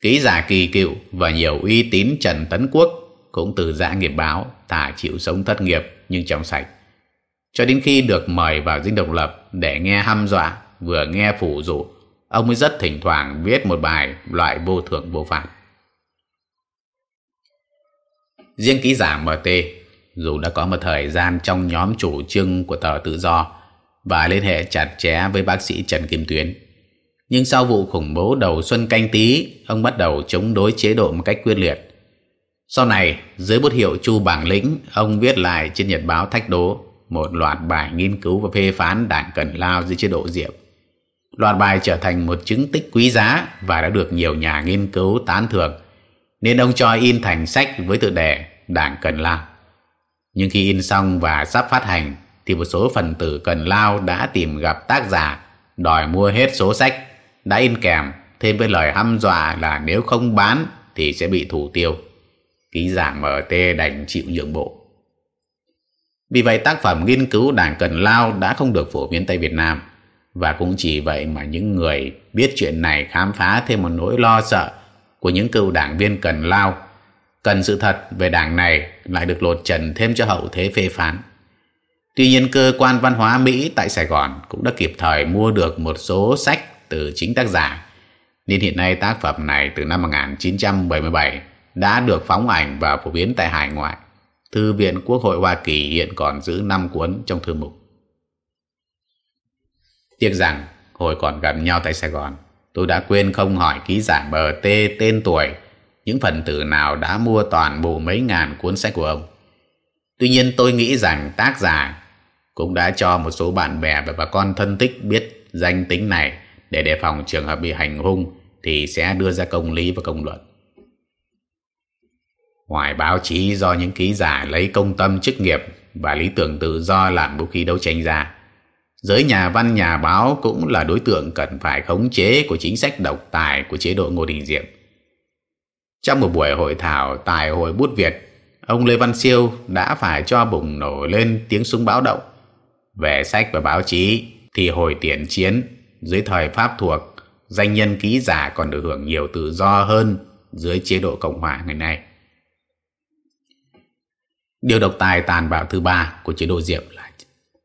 Ký giả kỳ cựu và nhiều uy tín trần tấn quốc cũng từ giã nghiệp báo thả chịu sống thất nghiệp nhưng trong sạch cho đến khi được mời vào dinh độc lập để nghe hăm dọa vừa nghe phủ dụ ông mới rất thỉnh thoảng viết một bài loại vô thượng vô phạt. Riêng ký giả MT, dù đã có một thời gian trong nhóm chủ trương của tờ tự do và liên hệ chặt chẽ với bác sĩ Trần Kim Tuyến, nhưng sau vụ khủng bố đầu xuân canh tí, ông bắt đầu chống đối chế độ một cách quyết liệt. Sau này, dưới bút hiệu Chu Bảng Lĩnh, ông viết lại trên Nhật báo Thách Đố một loạt bài nghiên cứu và phê phán đảng Cần Lao dưới chế độ Diệm. Loạt bài trở thành một chứng tích quý giá và đã được nhiều nhà nghiên cứu tán thưởng, nên ông cho in thành sách với tựa đề Đảng Cần Lao. Nhưng khi in xong và sắp phát hành, thì một số phần tử Cần Lao đã tìm gặp tác giả đòi mua hết số sách đã in kèm thêm với lời hăm dọa là nếu không bán thì sẽ bị thủ tiêu. Ký giả MT đành chịu nhượng bộ. Vì vậy tác phẩm nghiên cứu Đảng Cần Lao đã không được phổ biến tại Việt Nam. Và cũng chỉ vậy mà những người biết chuyện này khám phá thêm một nỗi lo sợ của những cựu đảng viên Cần Lao. Cần sự thật về đảng này lại được lột trần thêm cho hậu thế phê phán. Tuy nhiên cơ quan văn hóa Mỹ tại Sài Gòn cũng đã kịp thời mua được một số sách từ chính tác giả. Nên hiện nay tác phẩm này từ năm 1977 đã được phóng ảnh và phổ biến tại hải ngoại. Thư viện Quốc hội Hoa Kỳ hiện còn giữ 5 cuốn trong thư mục. Tiếc rằng, hồi còn gặp nhau tại Sài Gòn, tôi đã quên không hỏi ký giả bờ tê tên tuổi những phần tử nào đã mua toàn bộ mấy ngàn cuốn sách của ông. Tuy nhiên tôi nghĩ rằng tác giả cũng đã cho một số bạn bè và bà con thân thích biết danh tính này để đề phòng trường hợp bị hành hung thì sẽ đưa ra công lý và công luận. Ngoài báo chí do những ký giả lấy công tâm chức nghiệp và lý tưởng tự do làm vũ khí đấu tranh ra, giới nhà văn nhà báo cũng là đối tượng cần phải khống chế của chính sách độc tài của chế độ Ngô Đình Diệm. Trong một buổi hội thảo tại Hội Bút Việt, ông Lê Văn Siêu đã phải cho bùng nổ lên tiếng súng báo động. Về sách và báo chí thì hồi tiền chiến dưới thời Pháp thuộc, danh nhân ký giả còn được hưởng nhiều tự do hơn dưới chế độ Cộng hòa ngày nay. Điều độc tài tàn bạo thứ ba của chế độ Diệm là,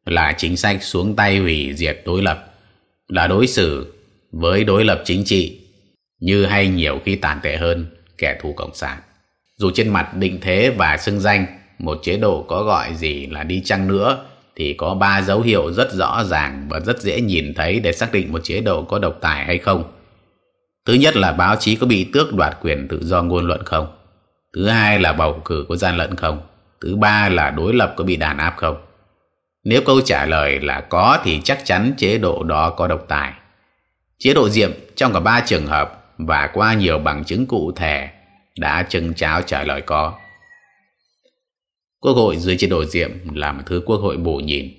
là chính sách xuống tay hủy diệt đối lập, là đối xử với đối lập chính trị, như hay nhiều khi tàn tệ hơn kẻ thù Cộng sản. Dù trên mặt định thế và xưng danh, một chế độ có gọi gì là đi chăng nữa, thì có ba dấu hiệu rất rõ ràng và rất dễ nhìn thấy để xác định một chế độ có độc tài hay không. Thứ nhất là báo chí có bị tước đoạt quyền tự do ngôn luận không. Thứ hai là bầu cử có gian lận không. Thứ ba là đối lập có bị đàn áp không. Nếu câu trả lời là có thì chắc chắn chế độ đó có độc tài. Chế độ diệm trong cả ba trường hợp và qua nhiều bằng chứng cụ thể đã chừng cháo trả lời có. Quốc hội dưới chế độ diệm là một thứ quốc hội bù nhìn,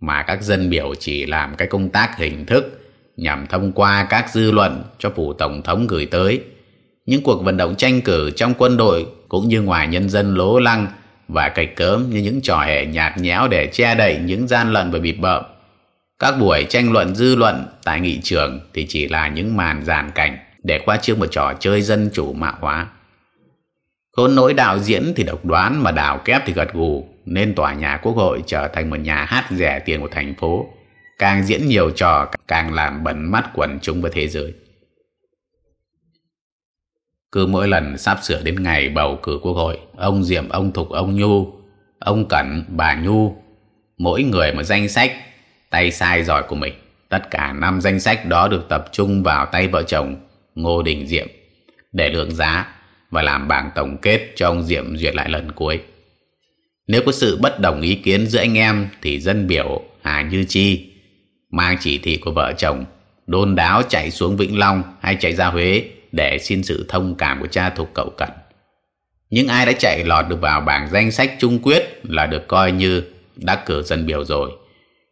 mà các dân biểu chỉ làm cái công tác hình thức nhằm thông qua các dư luận cho phủ tổng thống gửi tới. Những cuộc vận động tranh cử trong quân đội cũng như ngoài nhân dân lố lăng và cây cớm như những trò hề nhạt nhẽo để che đậy những gian lận và bịp bợm. Các buổi tranh luận, dư luận tại nghị trường thì chỉ là những màn giàn cảnh để qua trương một trò chơi dân chủ mạ hóa. Khốn nỗi đạo diễn thì độc đoán mà đào kép thì gật gù, nên tòa nhà quốc hội trở thành một nhà hát rẻ tiền của thành phố. Càng diễn nhiều trò, càng làm bẩn mắt quần chúng và thế giới. Cứ mỗi lần sắp sửa đến ngày bầu cử quốc hội, ông Diệm, ông Thục, ông Nhu, ông Cẩn, bà Nhu, mỗi người một danh sách, tay sai giỏi của mình. Tất cả năm danh sách đó được tập trung vào tay vợ chồng Ngô Đình Diệm để lượng giá và làm bảng tổng kết cho ông Diệm duyệt lại lần cuối. Nếu có sự bất đồng ý kiến giữa anh em thì dân biểu Hà Như Chi mang chỉ thị của vợ chồng đôn đáo chạy xuống Vĩnh Long hay chạy ra Huế để xin sự thông cảm của cha thuộc cậu cận. Nhưng ai đã chạy lọt được vào bảng danh sách trung quyết là được coi như đã cử dân biểu rồi.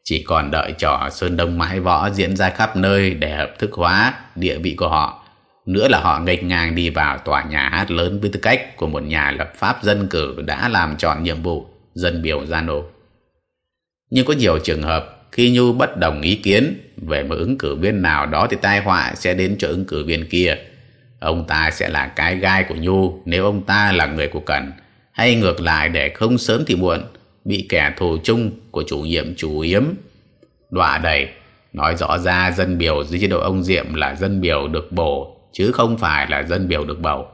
Chỉ còn đợi trò Sơn Đông mãi võ diễn ra khắp nơi để hợp thức hóa địa vị của họ nữa là họ nghênh ngang đi vào tòa nhà hát lớn với tư cách của một nhà lập pháp dân cử đã làm tròn nhiệm vụ dân biểu gia nô. Nhưng có nhiều trường hợp, khi Nhu bất đồng ý kiến về một ứng cử viên nào đó thì tai họa sẽ đến cho ứng cử viên kia. Ông ta sẽ là cái gai của Nhu nếu ông ta là người của Cần hay ngược lại để không sớm thì muộn bị kẻ thù chung của chủ nhiệm chủ yếm đọa đầy nói rõ ra dân biểu dưới chế độ ông Diệm là dân biểu được bổ chứ không phải là dân biểu được bầu.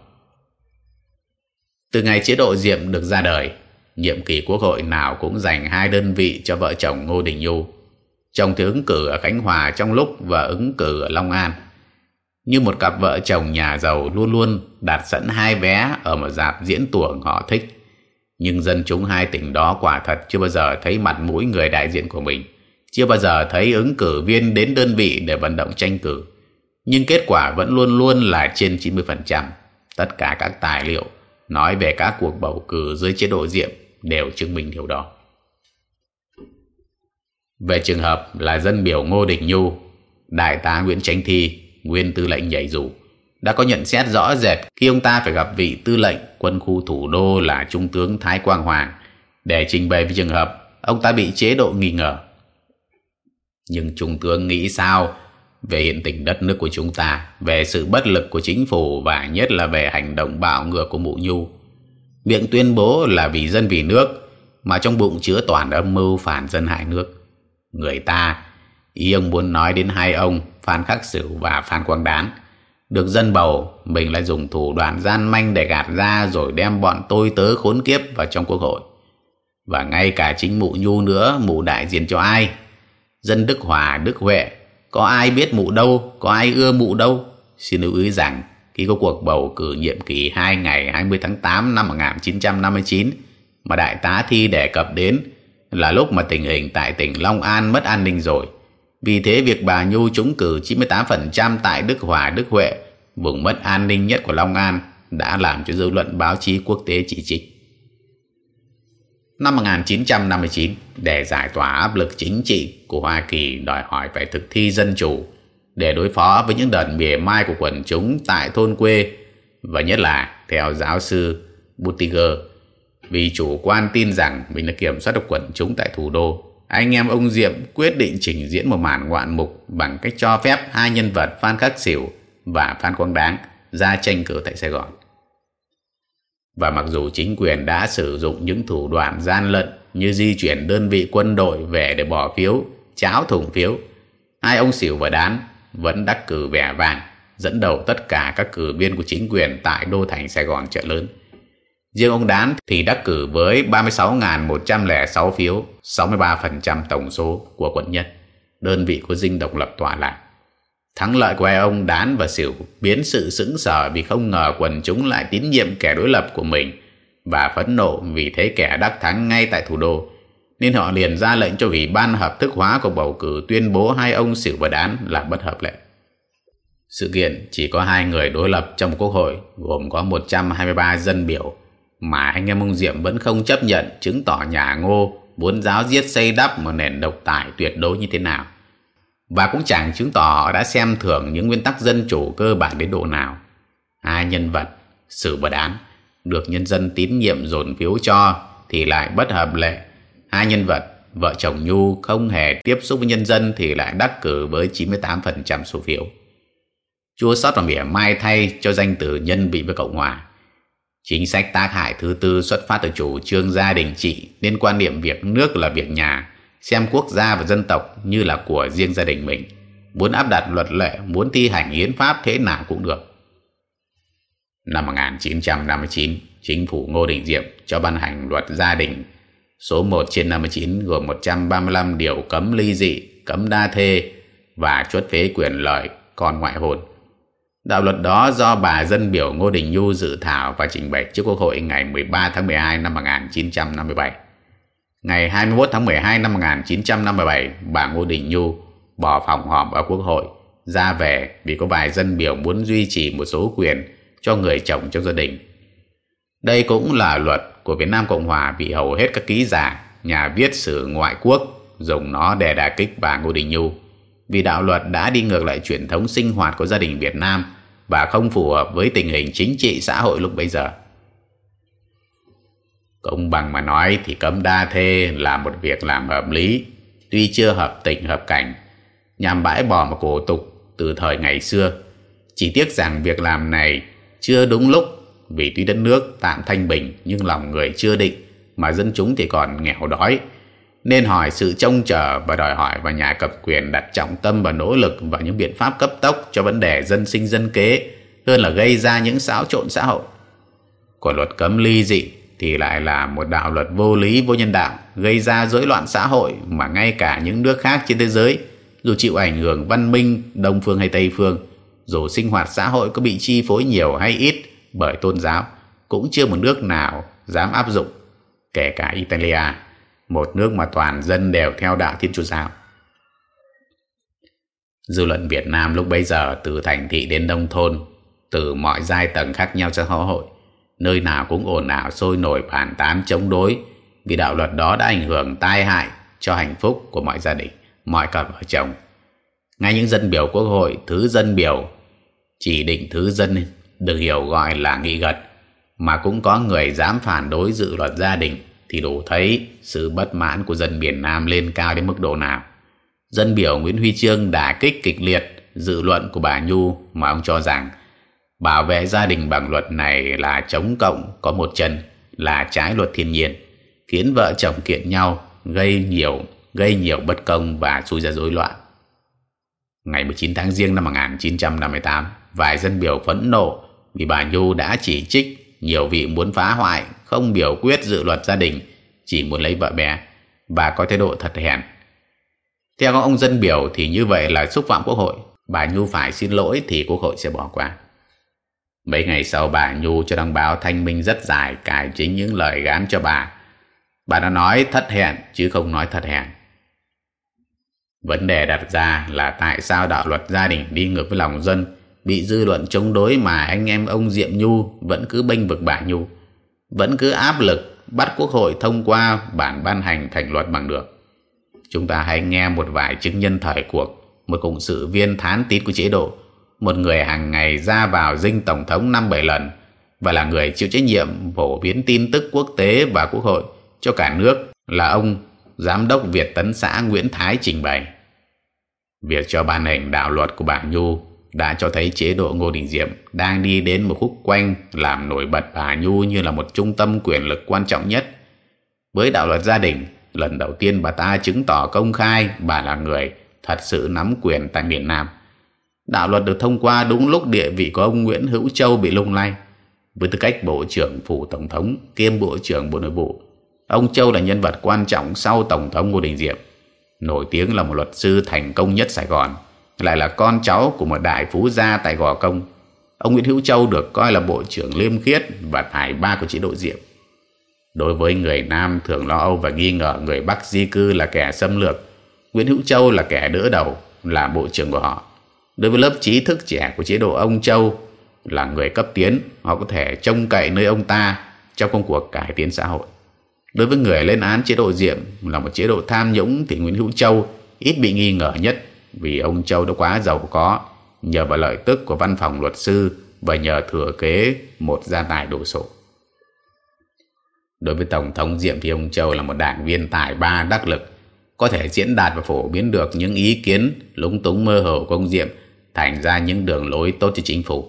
Từ ngày chế độ Diệm được ra đời, nhiệm kỳ quốc hội nào cũng dành hai đơn vị cho vợ chồng Ngô Đình Nhu. Chồng thì ứng cử ở Khánh Hòa trong lúc và ứng cử ở Long An. Như một cặp vợ chồng nhà giàu luôn luôn đặt sẵn hai vé ở một dạp diễn tuồng họ thích. Nhưng dân chúng hai tỉnh đó quả thật chưa bao giờ thấy mặt mũi người đại diện của mình. Chưa bao giờ thấy ứng cử viên đến đơn vị để vận động tranh cử nhưng kết quả vẫn luôn luôn là trên 90%. Tất cả các tài liệu nói về các cuộc bầu cử dưới chế độ diệm đều chứng minh điều đó. Về trường hợp là dân biểu Ngô Đình Nhu, Đại tá Nguyễn Chánh Thi, nguyên tư lệnh nhảy dù, đã có nhận xét rõ rệt khi ông ta phải gặp vị tư lệnh quân khu thủ đô là Trung tướng Thái Quang Hoàng để trình bày về trường hợp ông ta bị chế độ nghi ngờ. Nhưng Trung tướng nghĩ sao về hiện tình đất nước của chúng ta, về sự bất lực của chính phủ và nhất là về hành động bạo ngược của Mụ Nhu. Miệng tuyên bố là vì dân vì nước, mà trong bụng chứa toàn âm mưu phản dân hại nước. Người ta, ý ông muốn nói đến hai ông Phan Khắc Sửu và Phan Quang Đán, được dân bầu, mình lại dùng thủ đoạn gian manh để gạt ra rồi đem bọn tôi tớ khốn kiếp vào trong quốc hội. Và ngay cả chính mụ nhu nữa, mụ đại diện cho ai? Dân Đức Hòa, Đức Huệ có ai biết mụ đâu, có ai ưa mụ đâu. Xin lưu ý rằng, khi có cuộc bầu cử nhiệm kỳ 2 ngày 20 tháng 8 năm 1959 mà đại tá Thi đề cập đến là lúc mà tình hình tại tỉnh Long An mất an ninh rồi. Vì thế việc bà Nhu trúng cử 98% tại Đức Hòa, Đức Huệ, vùng mất an ninh nhất của Long An, đã làm cho dư luận báo chí quốc tế chỉ trích. Năm 1959, để giải tỏa áp lực chính trị của Hoa Kỳ đòi hỏi phải thực thi dân chủ để đối phó với những đợt mỉa mai của quần chúng tại thôn quê và nhất là theo giáo sư Buttiger vì chủ quan tin rằng mình đã kiểm soát được quần chúng tại thủ đô anh em ông Diệm quyết định trình diễn một màn ngoạn mục bằng cách cho phép hai nhân vật Phan Khắc Xỉu và Phan Quang Đáng ra tranh cử tại Sài Gòn. Và mặc dù chính quyền đã sử dụng những thủ đoạn gian lận như di chuyển đơn vị quân đội về để bỏ phiếu, cháo thùng phiếu, hai ông xỉu và đán vẫn đắc cử vẻ vang dẫn đầu tất cả các cử viên của chính quyền tại đô thành Sài Gòn chợ lớn. Riêng ông Đán thì đắc cử với 36.106 phiếu, 63% tổng số của quận nhất, đơn vị của dinh độc lập tọa lạc. Thắng lợi của hai ông Đán và Sửu biến sự sững sờ vì không ngờ quần chúng lại tín nhiệm kẻ đối lập của mình và phẫn nộ vì thấy kẻ đắc thắng ngay tại thủ đô. Nên họ liền ra lệnh cho Ủy ban hợp thức hóa cuộc bầu cử tuyên bố hai ông Sửu và Đán là bất hợp lệ. Sự kiện chỉ có hai người đối lập trong quốc hội gồm có 123 dân biểu mà anh em ông Diệm vẫn không chấp nhận chứng tỏ nhà ngô muốn giáo giết xây đắp một nền độc tài tuyệt đối như thế nào. Và cũng chẳng chứng tỏ họ đã xem thường những nguyên tắc dân chủ cơ bản đến độ nào. Hai nhân vật, sự bất án, được nhân dân tín nhiệm dồn phiếu cho thì lại bất hợp lệ. Hai nhân vật, vợ chồng Nhu không hề tiếp xúc với nhân dân thì lại đắc cử với 98% số phiếu. Chúa sót và mỉa mai thay cho danh từ nhân vị với Cộng Hòa. Chính sách tác hại thứ tư xuất phát từ chủ trương gia đình trị nên quan niệm việc nước là việc nhà, xem quốc gia và dân tộc như là của riêng gia đình mình. Muốn áp đặt luật lệ, muốn thi hành hiến pháp thế nào cũng được. Năm 1959, chính phủ Ngô Đình Diệm cho ban hành luật gia đình số 1 trên 59 gồm 135 điều cấm ly dị, cấm đa thê và chuất phế quyền lợi con ngoại hôn. Đạo luật đó do bà dân biểu Ngô Đình Nhu dự thảo và trình bày trước Quốc hội ngày 13 tháng 12 năm 1957. Ngày 21 tháng 12 năm 1957, bà Ngô Đình Nhu bỏ phòng họp ở Quốc hội ra về vì có vài dân biểu muốn duy trì một số quyền cho người chồng trong gia đình. Đây cũng là luật của Việt Nam Cộng Hòa vì hầu hết các ký giả, nhà viết sử ngoại quốc dùng nó để đả kích bà Ngô Đình Nhu vì đạo luật đã đi ngược lại truyền thống sinh hoạt của gia đình Việt Nam và không phù hợp với tình hình chính trị xã hội lúc bấy giờ. Công bằng mà nói thì cấm đa thê là một việc làm hợp lý, tuy chưa hợp tình hợp cảnh, nhằm bãi bỏ một cổ tục từ thời ngày xưa. Chỉ tiếc rằng việc làm này chưa đúng lúc vì tuy đất nước tạm thanh bình nhưng lòng người chưa định mà dân chúng thì còn nghèo đói nên hỏi sự trông chờ và đòi hỏi vào nhà cầm quyền đặt trọng tâm và nỗ lực vào những biện pháp cấp tốc cho vấn đề dân sinh dân kế, hơn là gây ra những xáo trộn xã hội. Còn luật cấm ly dị thì lại là một đạo luật vô lý vô nhân đạo, gây ra rối loạn xã hội mà ngay cả những nước khác trên thế giới, dù chịu ảnh hưởng văn minh, Đông phương hay Tây phương, dù sinh hoạt xã hội có bị chi phối nhiều hay ít bởi tôn giáo, cũng chưa một nước nào dám áp dụng, kể cả Italia một nước mà toàn dân đều theo đạo Thiên Chúa Giáo. Dư luận Việt Nam lúc bấy giờ từ thành thị đến nông thôn, từ mọi giai tầng khác nhau trong xã hội, nơi nào cũng ồn ào sôi nổi bàn tán chống đối vì đạo luật đó đã ảnh hưởng tai hại cho hạnh phúc của mọi gia đình, mọi cặp vợ chồng. Ngay những dân biểu quốc hội, thứ dân biểu, chỉ định thứ dân được hiểu gọi là nghị gật, mà cũng có người dám phản đối dự luật gia đình thì đủ thấy sự bất mãn của dân miền Nam lên cao đến mức độ nào. Dân biểu Nguyễn Huy Trương đã kích kịch liệt dự luận của bà Nhu mà ông cho rằng bảo vệ gia đình bằng luật này là chống cộng có một chân là trái luật thiên nhiên khiến vợ chồng kiện nhau gây nhiều gây nhiều bất công và xui ra rối loạn. Ngày 19 tháng Giêng năm 1958, vài dân biểu phẫn nộ vì bà Nhu đã chỉ trích nhiều vị muốn phá hoại không biểu quyết dự luật gia đình, chỉ muốn lấy vợ bé và có thái độ thật hèn. Theo các ông dân biểu thì như vậy là xúc phạm quốc hội, bà Nhu phải xin lỗi thì quốc hội sẽ bỏ qua. Mấy ngày sau bà Nhu cho đăng báo thanh minh rất dài cải chính những lời gán cho bà. Bà đã nói thất hẹn chứ không nói thật hèn. Vấn đề đặt ra là tại sao đạo luật gia đình đi ngược với lòng dân bị dư luận chống đối mà anh em ông Diệm Nhu vẫn cứ bênh vực bà Nhu vẫn cứ áp lực bắt Quốc hội thông qua bản ban hành thành luật bằng được. Chúng ta hãy nghe một vài chứng nhân thời cuộc, một cộng sự viên thán tín của chế độ, một người hàng ngày ra vào dinh Tổng thống năm bảy lần và là người chịu trách nhiệm phổ biến tin tức quốc tế và quốc hội cho cả nước là ông Giám đốc Việt Tấn xã Nguyễn Thái trình bày. Việc cho ban hành đạo luật của bà Nhu đã cho thấy chế độ Ngô Đình Diệm đang đi đến một khúc quanh làm nổi bật bà Nhu như là một trung tâm quyền lực quan trọng nhất. Với đạo luật gia đình, lần đầu tiên bà ta chứng tỏ công khai bà là người thật sự nắm quyền tại miền Nam. Đạo luật được thông qua đúng lúc địa vị của ông Nguyễn Hữu Châu bị lung lay. Với tư cách Bộ trưởng Phủ Tổng thống kiêm Bộ trưởng Bộ Nội vụ, ông Châu là nhân vật quan trọng sau Tổng thống Ngô Đình Diệm. Nổi tiếng là một luật sư thành công nhất Sài Gòn, lại là con cháu của một đại phú gia tại Gò Công. Ông Nguyễn Hữu Châu được coi là Bộ trưởng liêm khiết và tài ba của chế độ Diệm. Đối với người Nam thường lo âu và nghi ngờ người Bắc di cư là kẻ xâm lược, Nguyễn Hữu Châu là kẻ đỡ đầu, là bộ trưởng của họ. Đối với lớp trí thức trẻ của chế độ ông Châu là người cấp tiến, họ có thể trông cậy nơi ông ta trong công cuộc cải tiến xã hội. Đối với người lên án chế độ Diệm là một chế độ tham nhũng thì Nguyễn Hữu Châu ít bị nghi ngờ nhất vì ông Châu đã quá giàu có nhờ vào lợi tức của văn phòng luật sư và nhờ thừa kế một gia tài đồ sộ. Đối với Tổng thống Diệm thì ông Châu là một đảng viên tài ba đắc lực, có thể diễn đạt và phổ biến được những ý kiến lúng túng mơ hồ của ông Diệm thành ra những đường lối tốt cho chính phủ.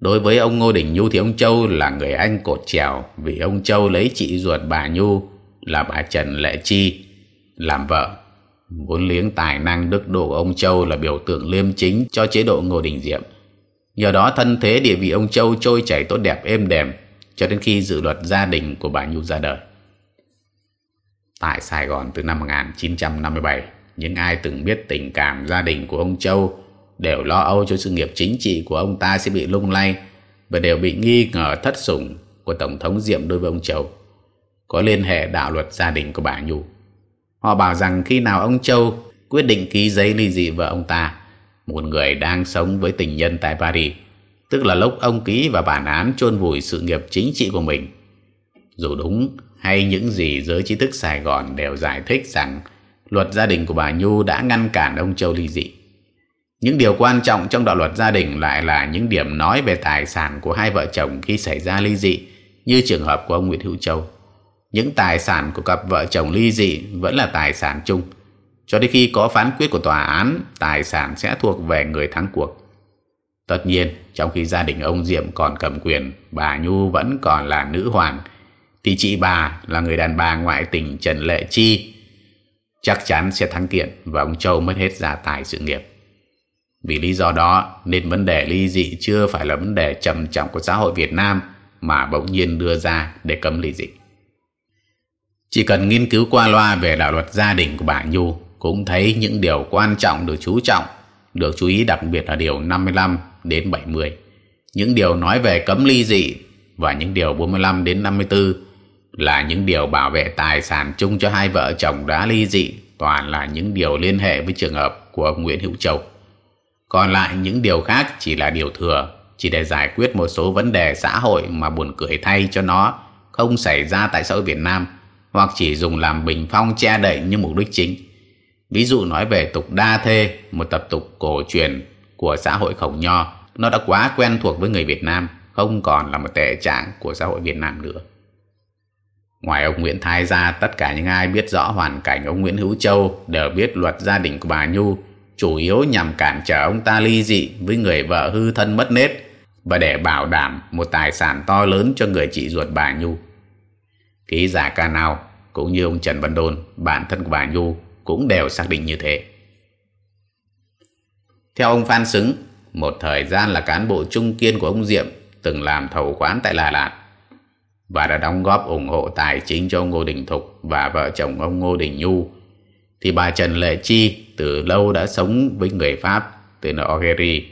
Đối với ông Ngô Đình Nhu thì ông Châu là người anh cột trèo vì ông Châu lấy chị ruột bà Nhu là bà Trần Lệ Chi làm vợ. Vốn liếng tài năng đức độ của ông Châu là biểu tượng liêm chính cho chế độ Ngô Đình Diệm. Nhờ đó thân thế địa vị ông Châu trôi chảy tốt đẹp êm đềm cho đến khi dự luật gia đình của bà Nhu ra đời. Tại Sài Gòn từ năm 1957, những ai từng biết tình cảm gia đình của ông Châu đều lo âu cho sự nghiệp chính trị của ông ta sẽ bị lung lay và đều bị nghi ngờ thất sủng của Tổng thống Diệm đối với ông Châu có liên hệ đạo luật gia đình của bà Nhu. Họ bảo rằng khi nào ông Châu quyết định ký giấy ly dị vợ ông ta, một người đang sống với tình nhân tại Paris, tức là lúc ông ký và bản án chôn vùi sự nghiệp chính trị của mình. Dù đúng hay những gì giới trí thức Sài Gòn đều giải thích rằng luật gia đình của bà Nhu đã ngăn cản ông Châu ly dị. Những điều quan trọng trong đạo luật gia đình lại là những điểm nói về tài sản của hai vợ chồng khi xảy ra ly dị, như trường hợp của ông Nguyễn Hữu Châu. Những tài sản của cặp vợ chồng ly dị vẫn là tài sản chung. Cho đến khi có phán quyết của tòa án, tài sản sẽ thuộc về người thắng cuộc. Tất nhiên, trong khi gia đình ông Diệm còn cầm quyền, bà Nhu vẫn còn là nữ hoàng, thì chị bà là người đàn bà ngoại tình Trần Lệ Chi chắc chắn sẽ thắng kiện và ông Châu mất hết gia tài sự nghiệp. Vì lý do đó nên vấn đề ly dị chưa phải là vấn đề trầm trọng của xã hội Việt Nam mà bỗng nhiên đưa ra để cấm ly dị. Chỉ cần nghiên cứu qua loa về đạo luật gia đình của bà Nhu cũng thấy những điều quan trọng được chú trọng, được chú ý đặc biệt là điều 55 đến 70. Những điều nói về cấm ly dị và những điều 45 đến 54 là những điều bảo vệ tài sản chung cho hai vợ chồng đã ly dị toàn là những điều liên hệ với trường hợp của ông Nguyễn Hữu Châu. Còn lại những điều khác chỉ là điều thừa, chỉ để giải quyết một số vấn đề xã hội mà buồn cười thay cho nó không xảy ra tại xã hội Việt Nam hoặc chỉ dùng làm bình phong che đậy như mục đích chính. Ví dụ nói về tục đa thê, một tập tục cổ truyền của xã hội khổng nho, nó đã quá quen thuộc với người Việt Nam, không còn là một tệ trạng của xã hội Việt Nam nữa. Ngoài ông Nguyễn Thái ra, tất cả những ai biết rõ hoàn cảnh ông Nguyễn Hữu Châu đều biết luật gia đình của bà Nhu chủ yếu nhằm cản trở ông ta ly dị với người vợ hư thân mất nết và để bảo đảm một tài sản to lớn cho người chị ruột bà Nhu. Ký giả ca nào cũng như ông Trần Văn Đôn, bản thân của bà Nhu cũng đều xác định như thế. Theo ông Phan Xứng, một thời gian là cán bộ trung kiên của ông Diệm từng làm thầu quán tại Đà Lạt và đã đóng góp ủng hộ tài chính cho ông Ngô Đình Thục và vợ chồng ông Ngô Đình Nhu thì bà Trần Lệ Chi từ lâu đã sống với người Pháp tên là Algeria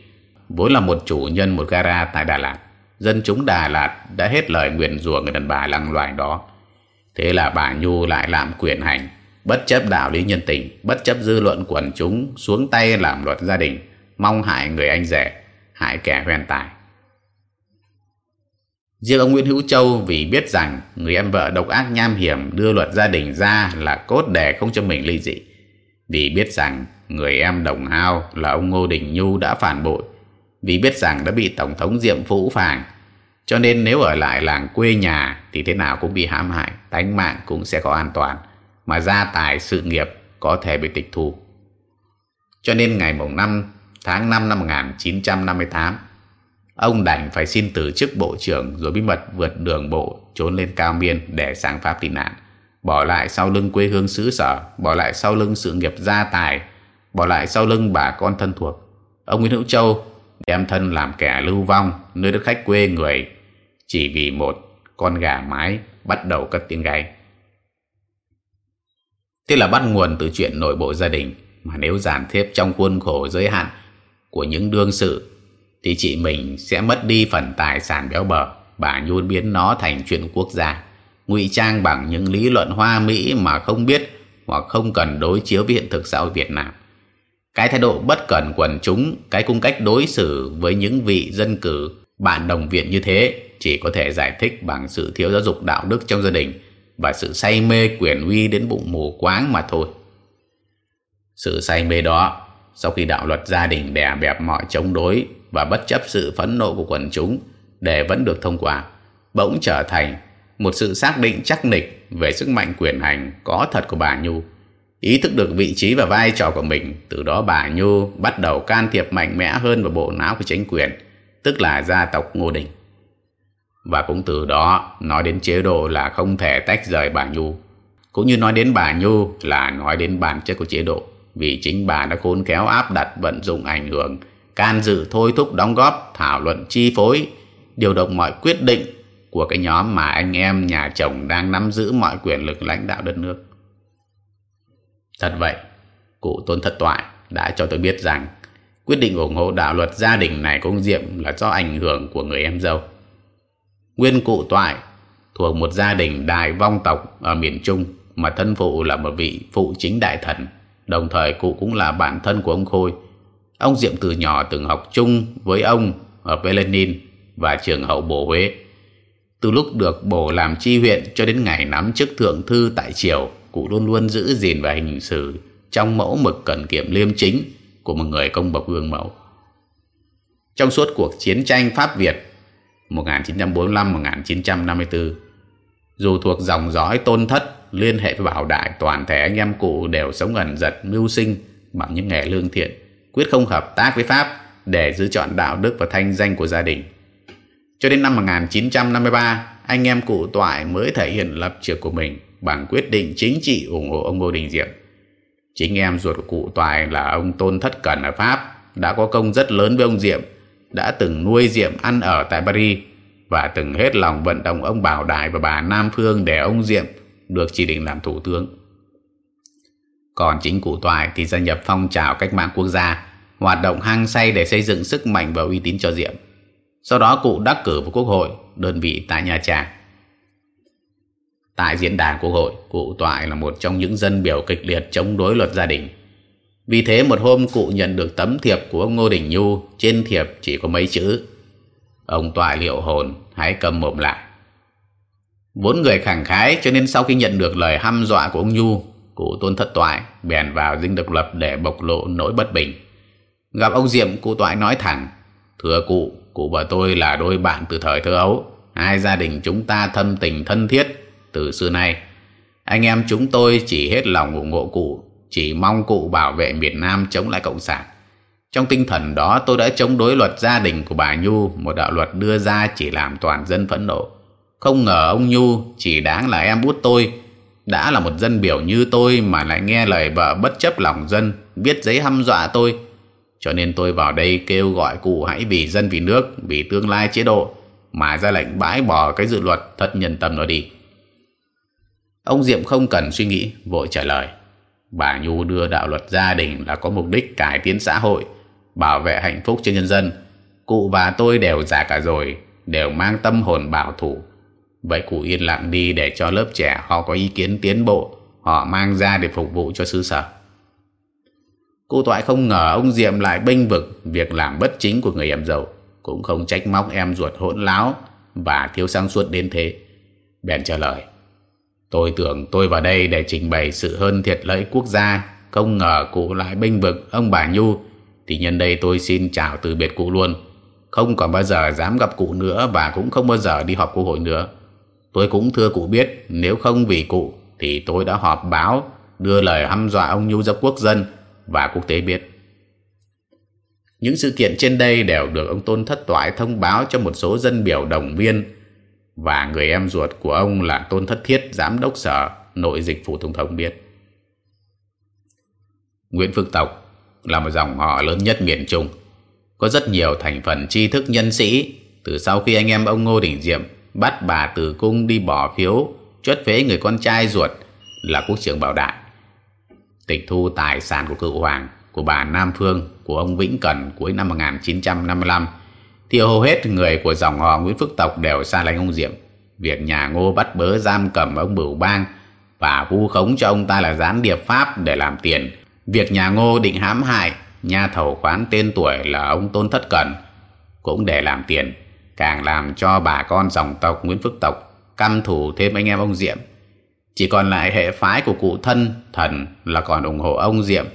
vốn là một chủ nhân một gara tại Đà Lạt dân chúng Đà Lạt đã hết lời nguyền rủa người đàn bà lăng loài đó thế là bà Nhu lại làm quyền hành, bất chấp đạo lý nhân tình, bất chấp dư luận quần chúng, xuống tay làm luật gia đình, mong hại người anh rể, hại kẻ hoen tài Riêng ông Nguyễn Hữu Châu vì biết rằng người em vợ độc ác nham hiểm đưa luật gia đình ra là cốt để không cho mình ly dị. Vì biết rằng người em đồng hao là ông Ngô Đình Nhu đã phản bội. Vì biết rằng đã bị Tổng thống Diệm Phũ phàng. Cho nên nếu ở lại làng quê nhà thì thế nào cũng bị hãm hại, tánh mạng cũng sẽ có an toàn. Mà gia tài sự nghiệp có thể bị tịch thu. Cho nên ngày mùng 5 tháng 5 năm 1958, ông đành phải xin từ chức bộ trưởng rồi bí mật vượt đường bộ trốn lên cao miên để sang Pháp tị nạn, bỏ lại sau lưng quê hương xứ sở, bỏ lại sau lưng sự nghiệp gia tài, bỏ lại sau lưng bà con thân thuộc. Ông Nguyễn Hữu Châu đem thân làm kẻ lưu vong nơi đất khách quê người chỉ vì một con gà mái bắt đầu cất tiếng gáy. Thế là bắt nguồn từ chuyện nội bộ gia đình mà nếu giản thiếp trong khuôn khổ giới hạn của những đương sự thì chị mình sẽ mất đi phần tài sản béo bở bà nhôn biến nó thành chuyện quốc gia ngụy trang bằng những lý luận hoa mỹ mà không biết hoặc không cần đối chiếu với hiện thực xã hội Việt Nam. Cái thái độ bất cần quần chúng, cái cung cách đối xử với những vị dân cử, bạn đồng viện như thế chỉ có thể giải thích bằng sự thiếu giáo dục đạo đức trong gia đình và sự say mê quyền uy đến bụng mù quáng mà thôi. Sự say mê đó, sau khi đạo luật gia đình đè bẹp mọi chống đối và bất chấp sự phẫn nộ của quần chúng để vẫn được thông qua, bỗng trở thành một sự xác định chắc nịch về sức mạnh quyền hành có thật của bà Nhu. Ý thức được vị trí và vai trò của mình, từ đó bà Nhu bắt đầu can thiệp mạnh mẽ hơn vào bộ não của chính quyền, tức là gia tộc Ngô Đình. Và cũng từ đó nói đến chế độ là không thể tách rời bà Nhu. Cũng như nói đến bà Nhu là nói đến bản chất của chế độ, vì chính bà đã khôn khéo áp đặt vận dụng ảnh hưởng, can dự thôi thúc đóng góp, thảo luận chi phối, điều động mọi quyết định của cái nhóm mà anh em nhà chồng đang nắm giữ mọi quyền lực lãnh đạo đất nước. Thật vậy, cụ Tôn Thất Toại đã cho tôi biết rằng quyết định ủng hộ đạo luật gia đình này của ông Diệm là do ảnh hưởng của người em dâu. Nguyên cụ Toại thuộc một gia đình đại vong tộc ở miền Trung mà thân phụ là một vị phụ chính đại thần, đồng thời cụ cũng là bạn thân của ông Khôi. Ông Diệm từ nhỏ từng học chung với ông ở Pelenin và trường hậu bổ Huế từ lúc được bổ làm chi huyện cho đến ngày nắm chức thượng thư tại triều, cụ luôn luôn giữ gìn và hình xử trong mẫu mực cần kiệm liêm chính của một người công bậc gương mẫu. Trong suốt cuộc chiến tranh Pháp Việt 1945-1954, dù thuộc dòng dõi tôn thất liên hệ với bảo đại toàn thể anh em cụ đều sống ẩn giật mưu sinh bằng những nghề lương thiện quyết không hợp tác với Pháp để giữ chọn đạo đức và thanh danh của gia đình. Cho đến năm 1953, anh em cụ Toại mới thể hiện lập trường của mình bằng quyết định chính trị ủng hộ ông Ngô Đình Diệm. Chính em ruột của cụ Toại là ông Tôn Thất Cẩn ở Pháp đã có công rất lớn với ông Diệm, đã từng nuôi Diệm ăn ở tại Paris và từng hết lòng vận động ông Bảo Đại và bà Nam Phương để ông Diệm được chỉ định làm thủ tướng. Còn chính cụ Toại thì gia nhập phong trào cách mạng quốc gia, hoạt động hăng say để xây dựng sức mạnh và uy tín cho Diệm. Sau đó cụ đắc cử vào Quốc hội, đơn vị tại Nha Trang. Tại diễn đàn Quốc hội, cụ Toại là một trong những dân biểu kịch liệt chống đối luật gia đình. Vì thế một hôm cụ nhận được tấm thiệp của ông Ngô Đình Nhu, trên thiệp chỉ có mấy chữ. Ông Toại liệu hồn, hãy cầm mồm lại. Vốn người khẳng khái cho nên sau khi nhận được lời hăm dọa của ông Nhu, cụ tôn thất toại bèn vào dinh độc lập để bộc lộ nỗi bất bình. Gặp ông Diệm, cụ toại nói thẳng, Thưa cụ, cụ và tôi là đôi bạn từ thời thơ ấu hai gia đình chúng ta thâm tình thân thiết từ xưa nay anh em chúng tôi chỉ hết lòng ủng hộ cụ chỉ mong cụ bảo vệ miền nam chống lại cộng sản trong tinh thần đó tôi đã chống đối luật gia đình của bà nhu một đạo luật đưa ra chỉ làm toàn dân phẫn nộ không ngờ ông nhu chỉ đáng là em út tôi đã là một dân biểu như tôi mà lại nghe lời vợ bất chấp lòng dân viết giấy hăm dọa tôi cho nên tôi vào đây kêu gọi cụ hãy vì dân vì nước, vì tương lai chế độ mà ra lệnh bãi bỏ cái dự luật thật nhân tâm nó đi. Ông Diệm không cần suy nghĩ, vội trả lời. Bà Nhu đưa đạo luật gia đình là có mục đích cải tiến xã hội, bảo vệ hạnh phúc cho nhân dân. Cụ và tôi đều già cả rồi, đều mang tâm hồn bảo thủ. Vậy cụ yên lặng đi để cho lớp trẻ họ có ý kiến tiến bộ, họ mang ra để phục vụ cho xứ sở. Cô Toại không ngờ ông Diệm lại bênh vực việc làm bất chính của người em giàu cũng không trách móc em ruột hỗn láo và thiếu sang suốt đến thế. Bèn trả lời, tôi tưởng tôi vào đây để trình bày sự hơn thiệt lợi quốc gia, không ngờ cụ lại bênh vực ông bà Nhu, thì nhân đây tôi xin chào từ biệt cụ luôn. Không còn bao giờ dám gặp cụ nữa và cũng không bao giờ đi họp quốc hội nữa. Tôi cũng thưa cụ biết, nếu không vì cụ thì tôi đã họp báo đưa lời hăm dọa ông Nhu ra quốc dân và quốc tế biết. Những sự kiện trên đây đều được ông Tôn Thất Toại thông báo cho một số dân biểu đồng viên và người em ruột của ông là Tôn Thất Thiết, giám đốc sở nội dịch phủ tổng thống biết. Nguyễn Phước Tộc là một dòng họ lớn nhất miền Trung, có rất nhiều thành phần tri thức nhân sĩ. Từ sau khi anh em ông Ngô Đình Diệm bắt bà Từ Cung đi bỏ phiếu chuất phế người con trai ruột là quốc trưởng Bảo Đại, tịch thu tài sản của cựu hoàng của bà Nam Phương của ông Vĩnh cần cuối năm 1955 thì hầu hết người của dòng họ Nguyễn Phước Tộc đều xa lánh ông Diệm. Việc nhà Ngô bắt bớ giam cầm ông Bửu Bang và vu khống cho ông ta là gián điệp Pháp để làm tiền. Việc nhà Ngô định hãm hại nhà thầu khoán tên tuổi là ông Tôn Thất cần cũng để làm tiền, càng làm cho bà con dòng tộc Nguyễn Phước Tộc căm thù thêm anh em ông Diệm. Chỉ còn lại hệ phái của cụ thân, thần là còn ủng hộ ông Diệm.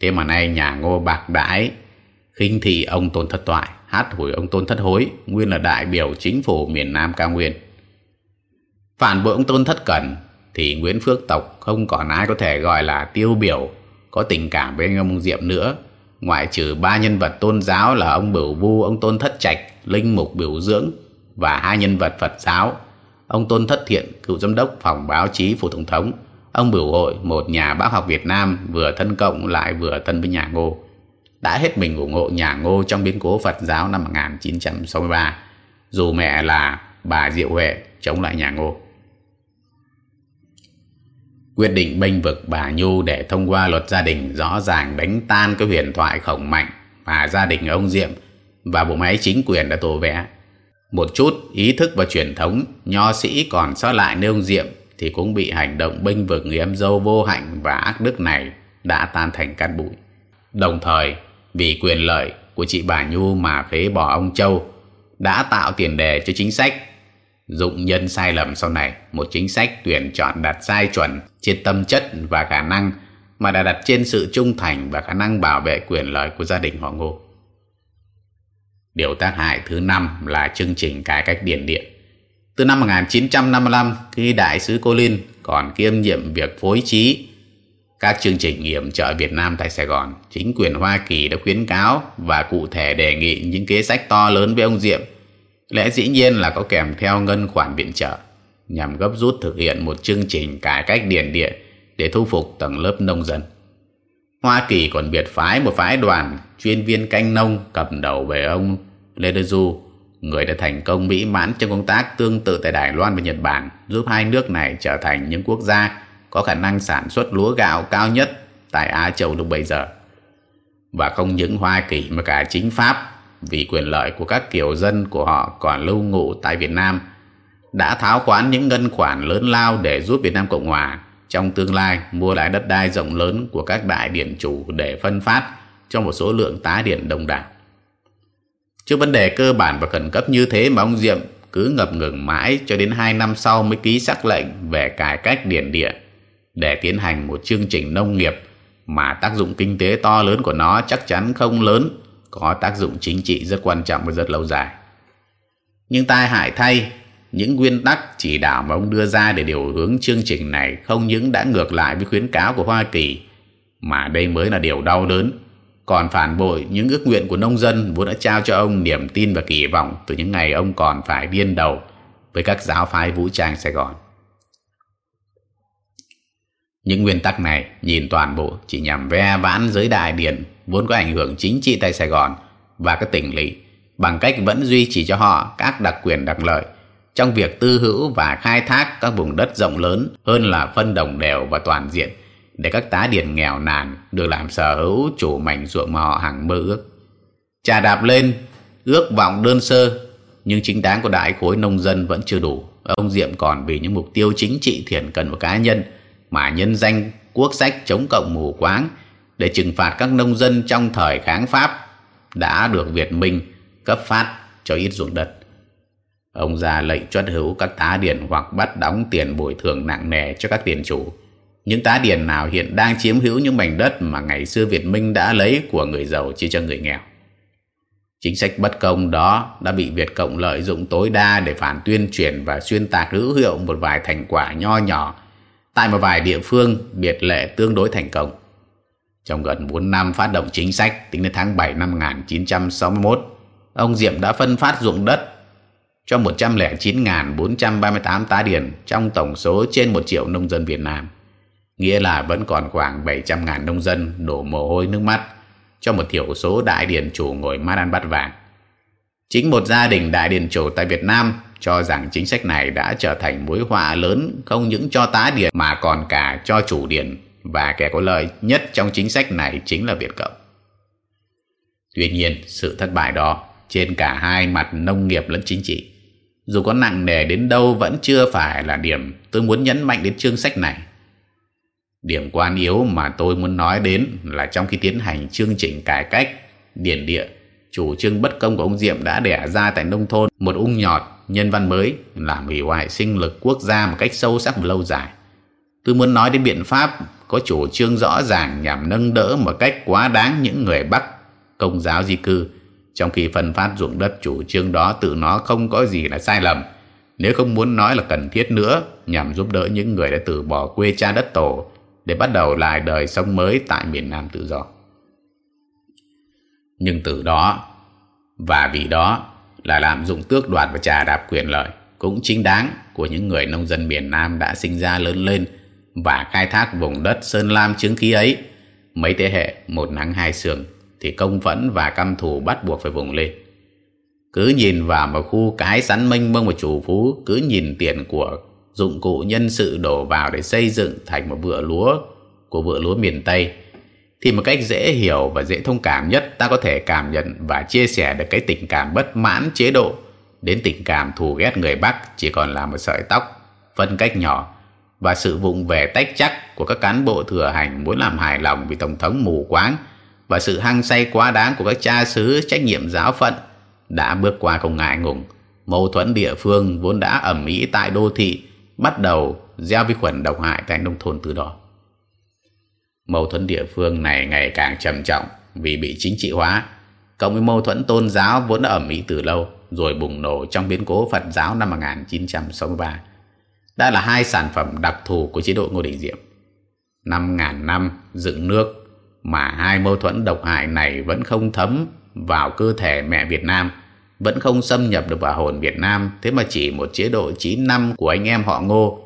Thế mà nay nhà Ngô bạc đãi khinh thị ông Tôn Thất Toại hát hủi ông Tôn Thất Hối, nguyên là đại biểu chính phủ miền Nam cao nguyên. Phản bội ông Tôn Thất Cẩn thì Nguyễn Phước Tộc không còn ai có thể gọi là tiêu biểu có tình cảm với ông Diệm nữa, ngoại trừ ba nhân vật tôn giáo là ông Bửu Vu, ông Tôn Thất Trạch, linh mục biểu dưỡng và hai nhân vật Phật giáo, ông Tôn Thất Thiện, cựu giám đốc phòng báo chí phủ tổng thống, ông Bửu Hội, một nhà bác học Việt Nam vừa thân cộng lại vừa thân với nhà Ngô đã hết mình ủng hộ nhà Ngô trong biến cố Phật giáo năm 1963, dù mẹ là bà Diệu Huệ chống lại nhà Ngô. Quyết định bênh vực bà Nhu để thông qua luật gia đình rõ ràng đánh tan cái huyền thoại khổng mạnh mà gia đình ông Diệm và bộ máy chính quyền đã tổ vẽ. Một chút ý thức và truyền thống nho sĩ còn sót lại nơi ông Diệm thì cũng bị hành động bênh vực người em dâu vô hạnh và ác đức này đã tan thành cát bụi. Đồng thời, vì quyền lợi của chị bà Nhu mà phế bỏ ông Châu, đã tạo tiền đề cho chính sách. Dụng nhân sai lầm sau này, một chính sách tuyển chọn đặt sai chuẩn, trên tâm chất và khả năng, mà đã đặt trên sự trung thành và khả năng bảo vệ quyền lợi của gia đình họ ngô. Điều tác hại thứ năm là chương trình cải cách điển điện từ năm 1955 khi đại sứ Colin còn kiêm nhiệm việc phối trí các chương trình yểm trợ Việt Nam tại Sài Gòn, chính quyền Hoa Kỳ đã khuyến cáo và cụ thể đề nghị những kế sách to lớn với ông Diệm. Lẽ dĩ nhiên là có kèm theo ngân khoản viện trợ, nhằm gấp rút thực hiện một chương trình cải cách điền địa để thu phục tầng lớp nông dân. Hoa Kỳ còn biệt phái một phái đoàn chuyên viên canh nông cầm đầu về ông Lê Đức Du, người đã thành công mỹ mãn trong công tác tương tự tại Đài Loan và Nhật Bản, giúp hai nước này trở thành những quốc gia có khả năng sản xuất lúa gạo cao nhất tại Á Châu lúc bấy giờ. Và không những Hoa Kỳ mà cả chính Pháp, vì quyền lợi của các kiểu dân của họ còn lưu ngụ tại Việt Nam, đã tháo khoán những ngân khoản lớn lao để giúp Việt Nam Cộng Hòa trong tương lai mua lại đất đai rộng lớn của các đại điện chủ để phân phát cho một số lượng tá điện đông đảo. Trước vấn đề cơ bản và khẩn cấp như thế mà ông Diệm cứ ngập ngừng mãi cho đến 2 năm sau mới ký sắc lệnh về cải cách điển địa để tiến hành một chương trình nông nghiệp mà tác dụng kinh tế to lớn của nó chắc chắn không lớn, có tác dụng chính trị rất quan trọng và rất lâu dài. Nhưng tai hại thay, những nguyên tắc chỉ đạo mà ông đưa ra để điều hướng chương trình này không những đã ngược lại với khuyến cáo của Hoa Kỳ, mà đây mới là điều đau đớn, còn phản bội những ước nguyện của nông dân vốn đã trao cho ông niềm tin và kỳ vọng từ những ngày ông còn phải điên đầu với các giáo phái vũ trang Sài Gòn. Những nguyên tắc này nhìn toàn bộ chỉ nhằm ve vãn giới đại điện vốn có ảnh hưởng chính trị tại Sài Gòn và các tỉnh lỵ bằng cách vẫn duy trì cho họ các đặc quyền đặc lợi trong việc tư hữu và khai thác các vùng đất rộng lớn hơn là phân đồng đều và toàn diện để các tá điền nghèo nàn được làm sở hữu chủ mảnh ruộng mà họ hàng mơ ước. Trà đạp lên, ước vọng đơn sơ, nhưng chính đáng của đại khối nông dân vẫn chưa đủ. Ông Diệm còn vì những mục tiêu chính trị thiển cần của cá nhân mà nhân danh quốc sách chống cộng mù quáng để trừng phạt các nông dân trong thời kháng Pháp đã được Việt Minh cấp phát cho ít ruộng đất. Ông ra lệnh truất hữu các tá điển hoặc bắt đóng tiền bồi thường nặng nề cho các tiền chủ. Những tá điển nào hiện đang chiếm hữu những mảnh đất mà ngày xưa Việt Minh đã lấy của người giàu chia cho người nghèo. Chính sách bất công đó đã bị Việt Cộng lợi dụng tối đa để phản tuyên truyền và xuyên tạc hữu hiệu một vài thành quả nho nhỏ tại một vài địa phương biệt lệ tương đối thành công. Trong gần 4 năm phát động chính sách tính đến tháng 7 năm 1961, ông Diệm đã phân phát ruộng đất cho 109.438 tá điền trong tổng số trên 1 triệu nông dân Việt Nam. Nghĩa là vẫn còn khoảng 700.000 nông dân đổ mồ hôi nước mắt cho một thiểu số đại điền chủ ngồi mát ăn bát vàng. Chính một gia đình đại điền chủ tại Việt Nam cho rằng chính sách này đã trở thành mối họa lớn không những cho tá điền mà còn cả cho chủ điền và kẻ có lợi nhất trong chính sách này chính là Việt Cộng. Tuy nhiên, sự thất bại đó trên cả hai mặt nông nghiệp lẫn chính trị, dù có nặng nề đến đâu vẫn chưa phải là điểm tôi muốn nhấn mạnh đến chương sách này. Điểm quan yếu mà tôi muốn nói đến là trong khi tiến hành chương trình cải cách, điển địa, chủ trương bất công của ông Diệm đã đẻ ra tại nông thôn một ung nhọt nhân văn mới làm hủy hoại sinh lực quốc gia một cách sâu sắc và lâu dài. Tôi muốn nói đến biện pháp có chủ trương rõ ràng nhằm nâng đỡ một cách quá đáng những người Bắc công giáo di cư, trong khi phân phát ruộng đất chủ trương đó tự nó không có gì là sai lầm, nếu không muốn nói là cần thiết nữa nhằm giúp đỡ những người đã từ bỏ quê cha đất tổ để bắt đầu lại đời sống mới tại miền Nam tự do. Nhưng từ đó và vì đó là làm dụng tước đoạt và trà đạp quyền lợi cũng chính đáng của những người nông dân miền Nam đã sinh ra lớn lên và khai thác vùng đất Sơn Lam chứng khí ấy. Mấy thế hệ, một nắng hai sương, thì công phẫn và căm thù bắt buộc phải vùng lên. Cứ nhìn vào một khu cái sắn mênh mông và chủ phú, cứ nhìn tiền của dụng cụ nhân sự đổ vào để xây dựng thành một vựa lúa của vựa lúa miền Tây, thì một cách dễ hiểu và dễ thông cảm nhất, ta có thể cảm nhận và chia sẻ được cái tình cảm bất mãn, chế độ đến tình cảm thù ghét người Bắc chỉ còn là một sợi tóc, phân cách nhỏ và sự vụng về tách chắc của các cán bộ thừa hành muốn làm hài lòng vì Tổng thống mù quáng và sự hăng say quá đáng của các cha xứ, trách nhiệm giáo phận đã bước qua không ngại ngùng. Mâu thuẫn địa phương vốn đã ẩm ý tại đô thị, bắt đầu gieo vi khuẩn độc hại tại nông thôn từ đó. Mâu thuẫn địa phương này ngày càng trầm trọng vì bị chính trị hóa, cộng với mâu thuẫn tôn giáo vốn đã ẩm ý từ lâu rồi bùng nổ trong biến cố Phật giáo năm 1963 đã là hai sản phẩm đặc thù của chế độ Ngô Đình Diệm. Năm ngàn năm dựng nước mà hai mâu thuẫn độc hại này vẫn không thấm vào cơ thể mẹ Việt Nam, vẫn không xâm nhập được vào hồn Việt Nam, thế mà chỉ một chế độ 9 năm của anh em họ Ngô,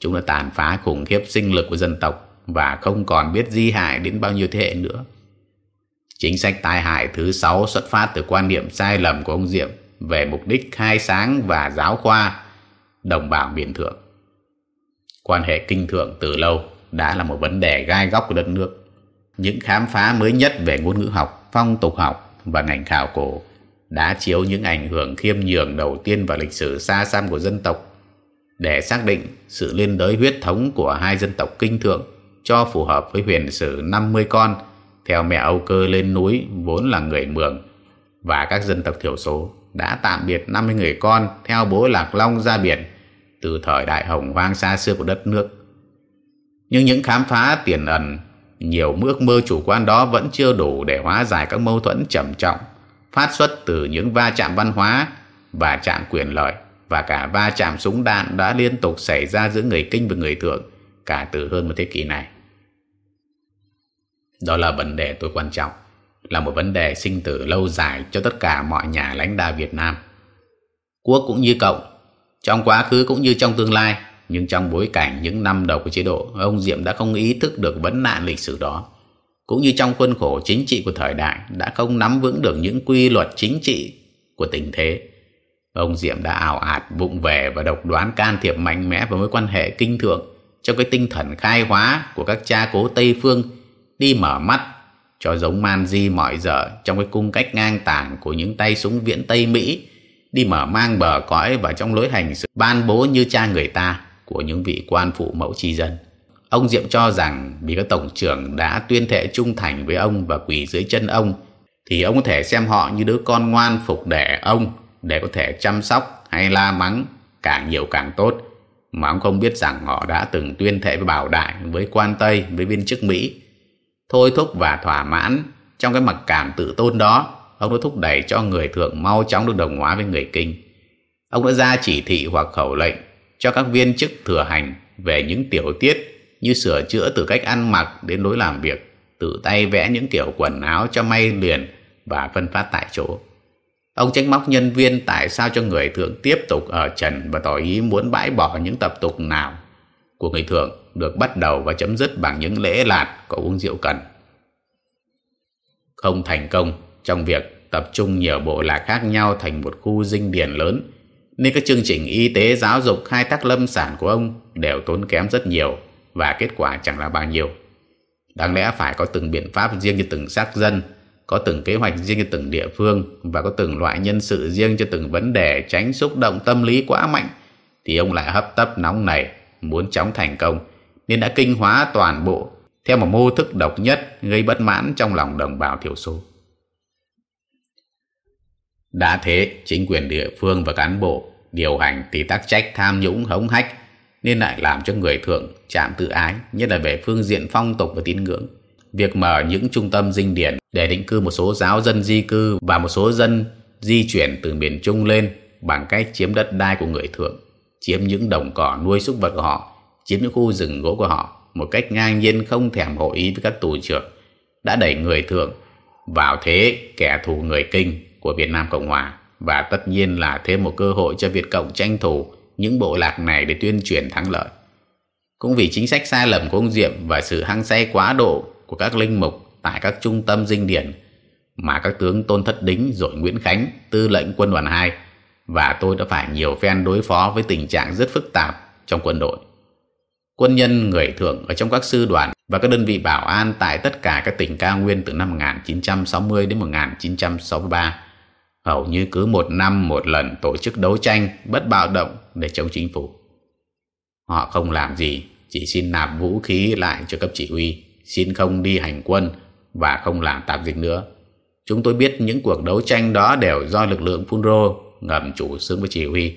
chúng đã tàn phá khủng khiếp sinh lực của dân tộc và không còn biết di hại đến bao nhiêu thế hệ nữa. Chính sách tai hại thứ sáu xuất phát từ quan niệm sai lầm của ông Diệm về mục đích khai sáng và giáo khoa đồng bào miền thượng quan hệ kinh thượng từ lâu đã là một vấn đề gai góc của đất nước. Những khám phá mới nhất về ngôn ngữ học, phong tục học và ngành khảo cổ đã chiếu những ảnh hưởng khiêm nhường đầu tiên vào lịch sử xa xăm của dân tộc để xác định sự liên đới huyết thống của hai dân tộc kinh thượng cho phù hợp với huyền sử 50 con theo mẹ Âu Cơ lên núi vốn là người Mường và các dân tộc thiểu số đã tạm biệt 50 người con theo bố Lạc Long ra biển từ thời đại hồng hoang xa xưa của đất nước. Nhưng những khám phá tiền ẩn, nhiều mước mơ chủ quan đó vẫn chưa đủ để hóa giải các mâu thuẫn trầm trọng, phát xuất từ những va chạm văn hóa và chạm quyền lợi và cả va chạm súng đạn đã liên tục xảy ra giữa người kinh và người thượng cả từ hơn một thế kỷ này. Đó là vấn đề tôi quan trọng, là một vấn đề sinh tử lâu dài cho tất cả mọi nhà lãnh đạo Việt Nam. Quốc cũng như cộng trong quá khứ cũng như trong tương lai, nhưng trong bối cảnh những năm đầu của chế độ, ông Diệm đã không ý thức được vấn nạn lịch sử đó. Cũng như trong khuôn khổ chính trị của thời đại, đã không nắm vững được những quy luật chính trị của tình thế. Ông Diệm đã ảo ạt, vụng về và độc đoán can thiệp mạnh mẽ vào mối quan hệ kinh thượng trong cái tinh thần khai hóa của các cha cố Tây Phương đi mở mắt, cho giống man di mọi giờ trong cái cung cách ngang tàng của những tay súng viễn Tây Mỹ, đi mở mang bờ cõi và trong lối hành sự ban bố như cha người ta của những vị quan phụ mẫu tri dân. Ông Diệm cho rằng vì các tổng trưởng đã tuyên thệ trung thành với ông và quỳ dưới chân ông, thì ông có thể xem họ như đứa con ngoan phục để ông để có thể chăm sóc hay la mắng càng nhiều càng tốt mà ông không biết rằng họ đã từng tuyên thệ với bảo đại, với quan Tây, với viên chức Mỹ thôi thúc và thỏa mãn trong cái mặc cảm tự tôn đó, ông đã thúc đẩy cho người thượng mau chóng được đồng hóa với người kinh. Ông đã ra chỉ thị hoặc khẩu lệnh cho các viên chức thừa hành về những tiểu tiết như sửa chữa từ cách ăn mặc đến lối làm việc, tự tay vẽ những kiểu quần áo cho may liền và phân phát tại chỗ. Ông trách móc nhân viên tại sao cho người thượng tiếp tục ở trần và tỏ ý muốn bãi bỏ những tập tục nào của người thượng được bắt đầu và chấm dứt bằng những lễ lạt có uống rượu cần. Không thành công trong việc tập trung nhiều bộ lạc khác nhau thành một khu dinh điển lớn nên các chương trình y tế giáo dục khai thác lâm sản của ông đều tốn kém rất nhiều và kết quả chẳng là bao nhiêu. Đáng lẽ phải có từng biện pháp riêng cho từng xác dân, có từng kế hoạch riêng cho từng địa phương và có từng loại nhân sự riêng cho từng vấn đề tránh xúc động tâm lý quá mạnh thì ông lại hấp tấp nóng này muốn chóng thành công nên đã kinh hóa toàn bộ theo một mô thức độc nhất gây bất mãn trong lòng đồng bào thiểu số. Đã thế, chính quyền địa phương và cán bộ điều hành thì tác trách tham nhũng hống hách nên lại làm cho người thượng chạm tự ái, nhất là về phương diện phong tục và tín ngưỡng. Việc mở những trung tâm dinh điển để định cư một số giáo dân di cư và một số dân di chuyển từ miền Trung lên bằng cách chiếm đất đai của người thượng, chiếm những đồng cỏ nuôi súc vật của họ, chiếm những khu rừng gỗ của họ một cách ngang nhiên không thèm hội ý với các tù trưởng đã đẩy người thượng vào thế kẻ thù người kinh của Việt Nam Cộng Hòa và tất nhiên là thêm một cơ hội cho Việt Cộng tranh thủ những bộ lạc này để tuyên truyền thắng lợi. Cũng vì chính sách sai lầm của ông Diệm và sự hăng say quá độ của các linh mục tại các trung tâm dinh điển mà các tướng Tôn Thất Đính rồi Nguyễn Khánh, tư lệnh quân đoàn 2 và tôi đã phải nhiều phen đối phó với tình trạng rất phức tạp trong quân đội. Quân nhân người thượng ở trong các sư đoàn và các đơn vị bảo an tại tất cả các tỉnh cao nguyên từ năm 1960 đến 1963 hầu như cứ một năm một lần tổ chức đấu tranh bất bạo động để chống chính phủ. Họ không làm gì, chỉ xin nạp vũ khí lại cho cấp chỉ huy, xin không đi hành quân và không làm tạp dịch nữa. Chúng tôi biết những cuộc đấu tranh đó đều do lực lượng Phunro ngầm chủ xướng với chỉ huy,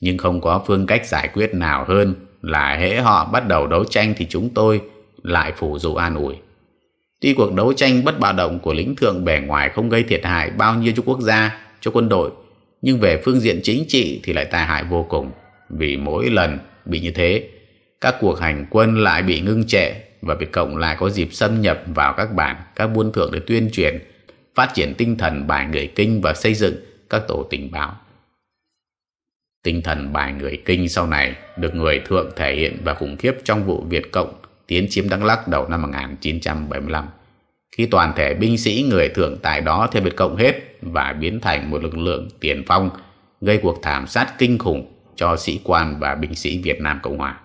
nhưng không có phương cách giải quyết nào hơn là hễ họ bắt đầu đấu tranh thì chúng tôi lại phủ dụ an ủi. Tuy cuộc đấu tranh bất bạo động của lính thượng bề ngoài không gây thiệt hại bao nhiêu cho quốc gia, cho quân đội, nhưng về phương diện chính trị thì lại tai hại vô cùng. Vì mỗi lần bị như thế, các cuộc hành quân lại bị ngưng trệ và Việt Cộng lại có dịp xâm nhập vào các bản, các buôn thượng để tuyên truyền, phát triển tinh thần bài người kinh và xây dựng các tổ tình báo. Tinh thần bài người kinh sau này được người thượng thể hiện và khủng khiếp trong vụ Việt Cộng tiến chiếm Đắk lắc đầu năm 1975 khi toàn thể binh sĩ người thượng tại đó theo Việt Cộng hết và biến thành một lực lượng tiền phong, gây cuộc thảm sát kinh khủng cho sĩ quan và binh sĩ Việt Nam Cộng Hòa.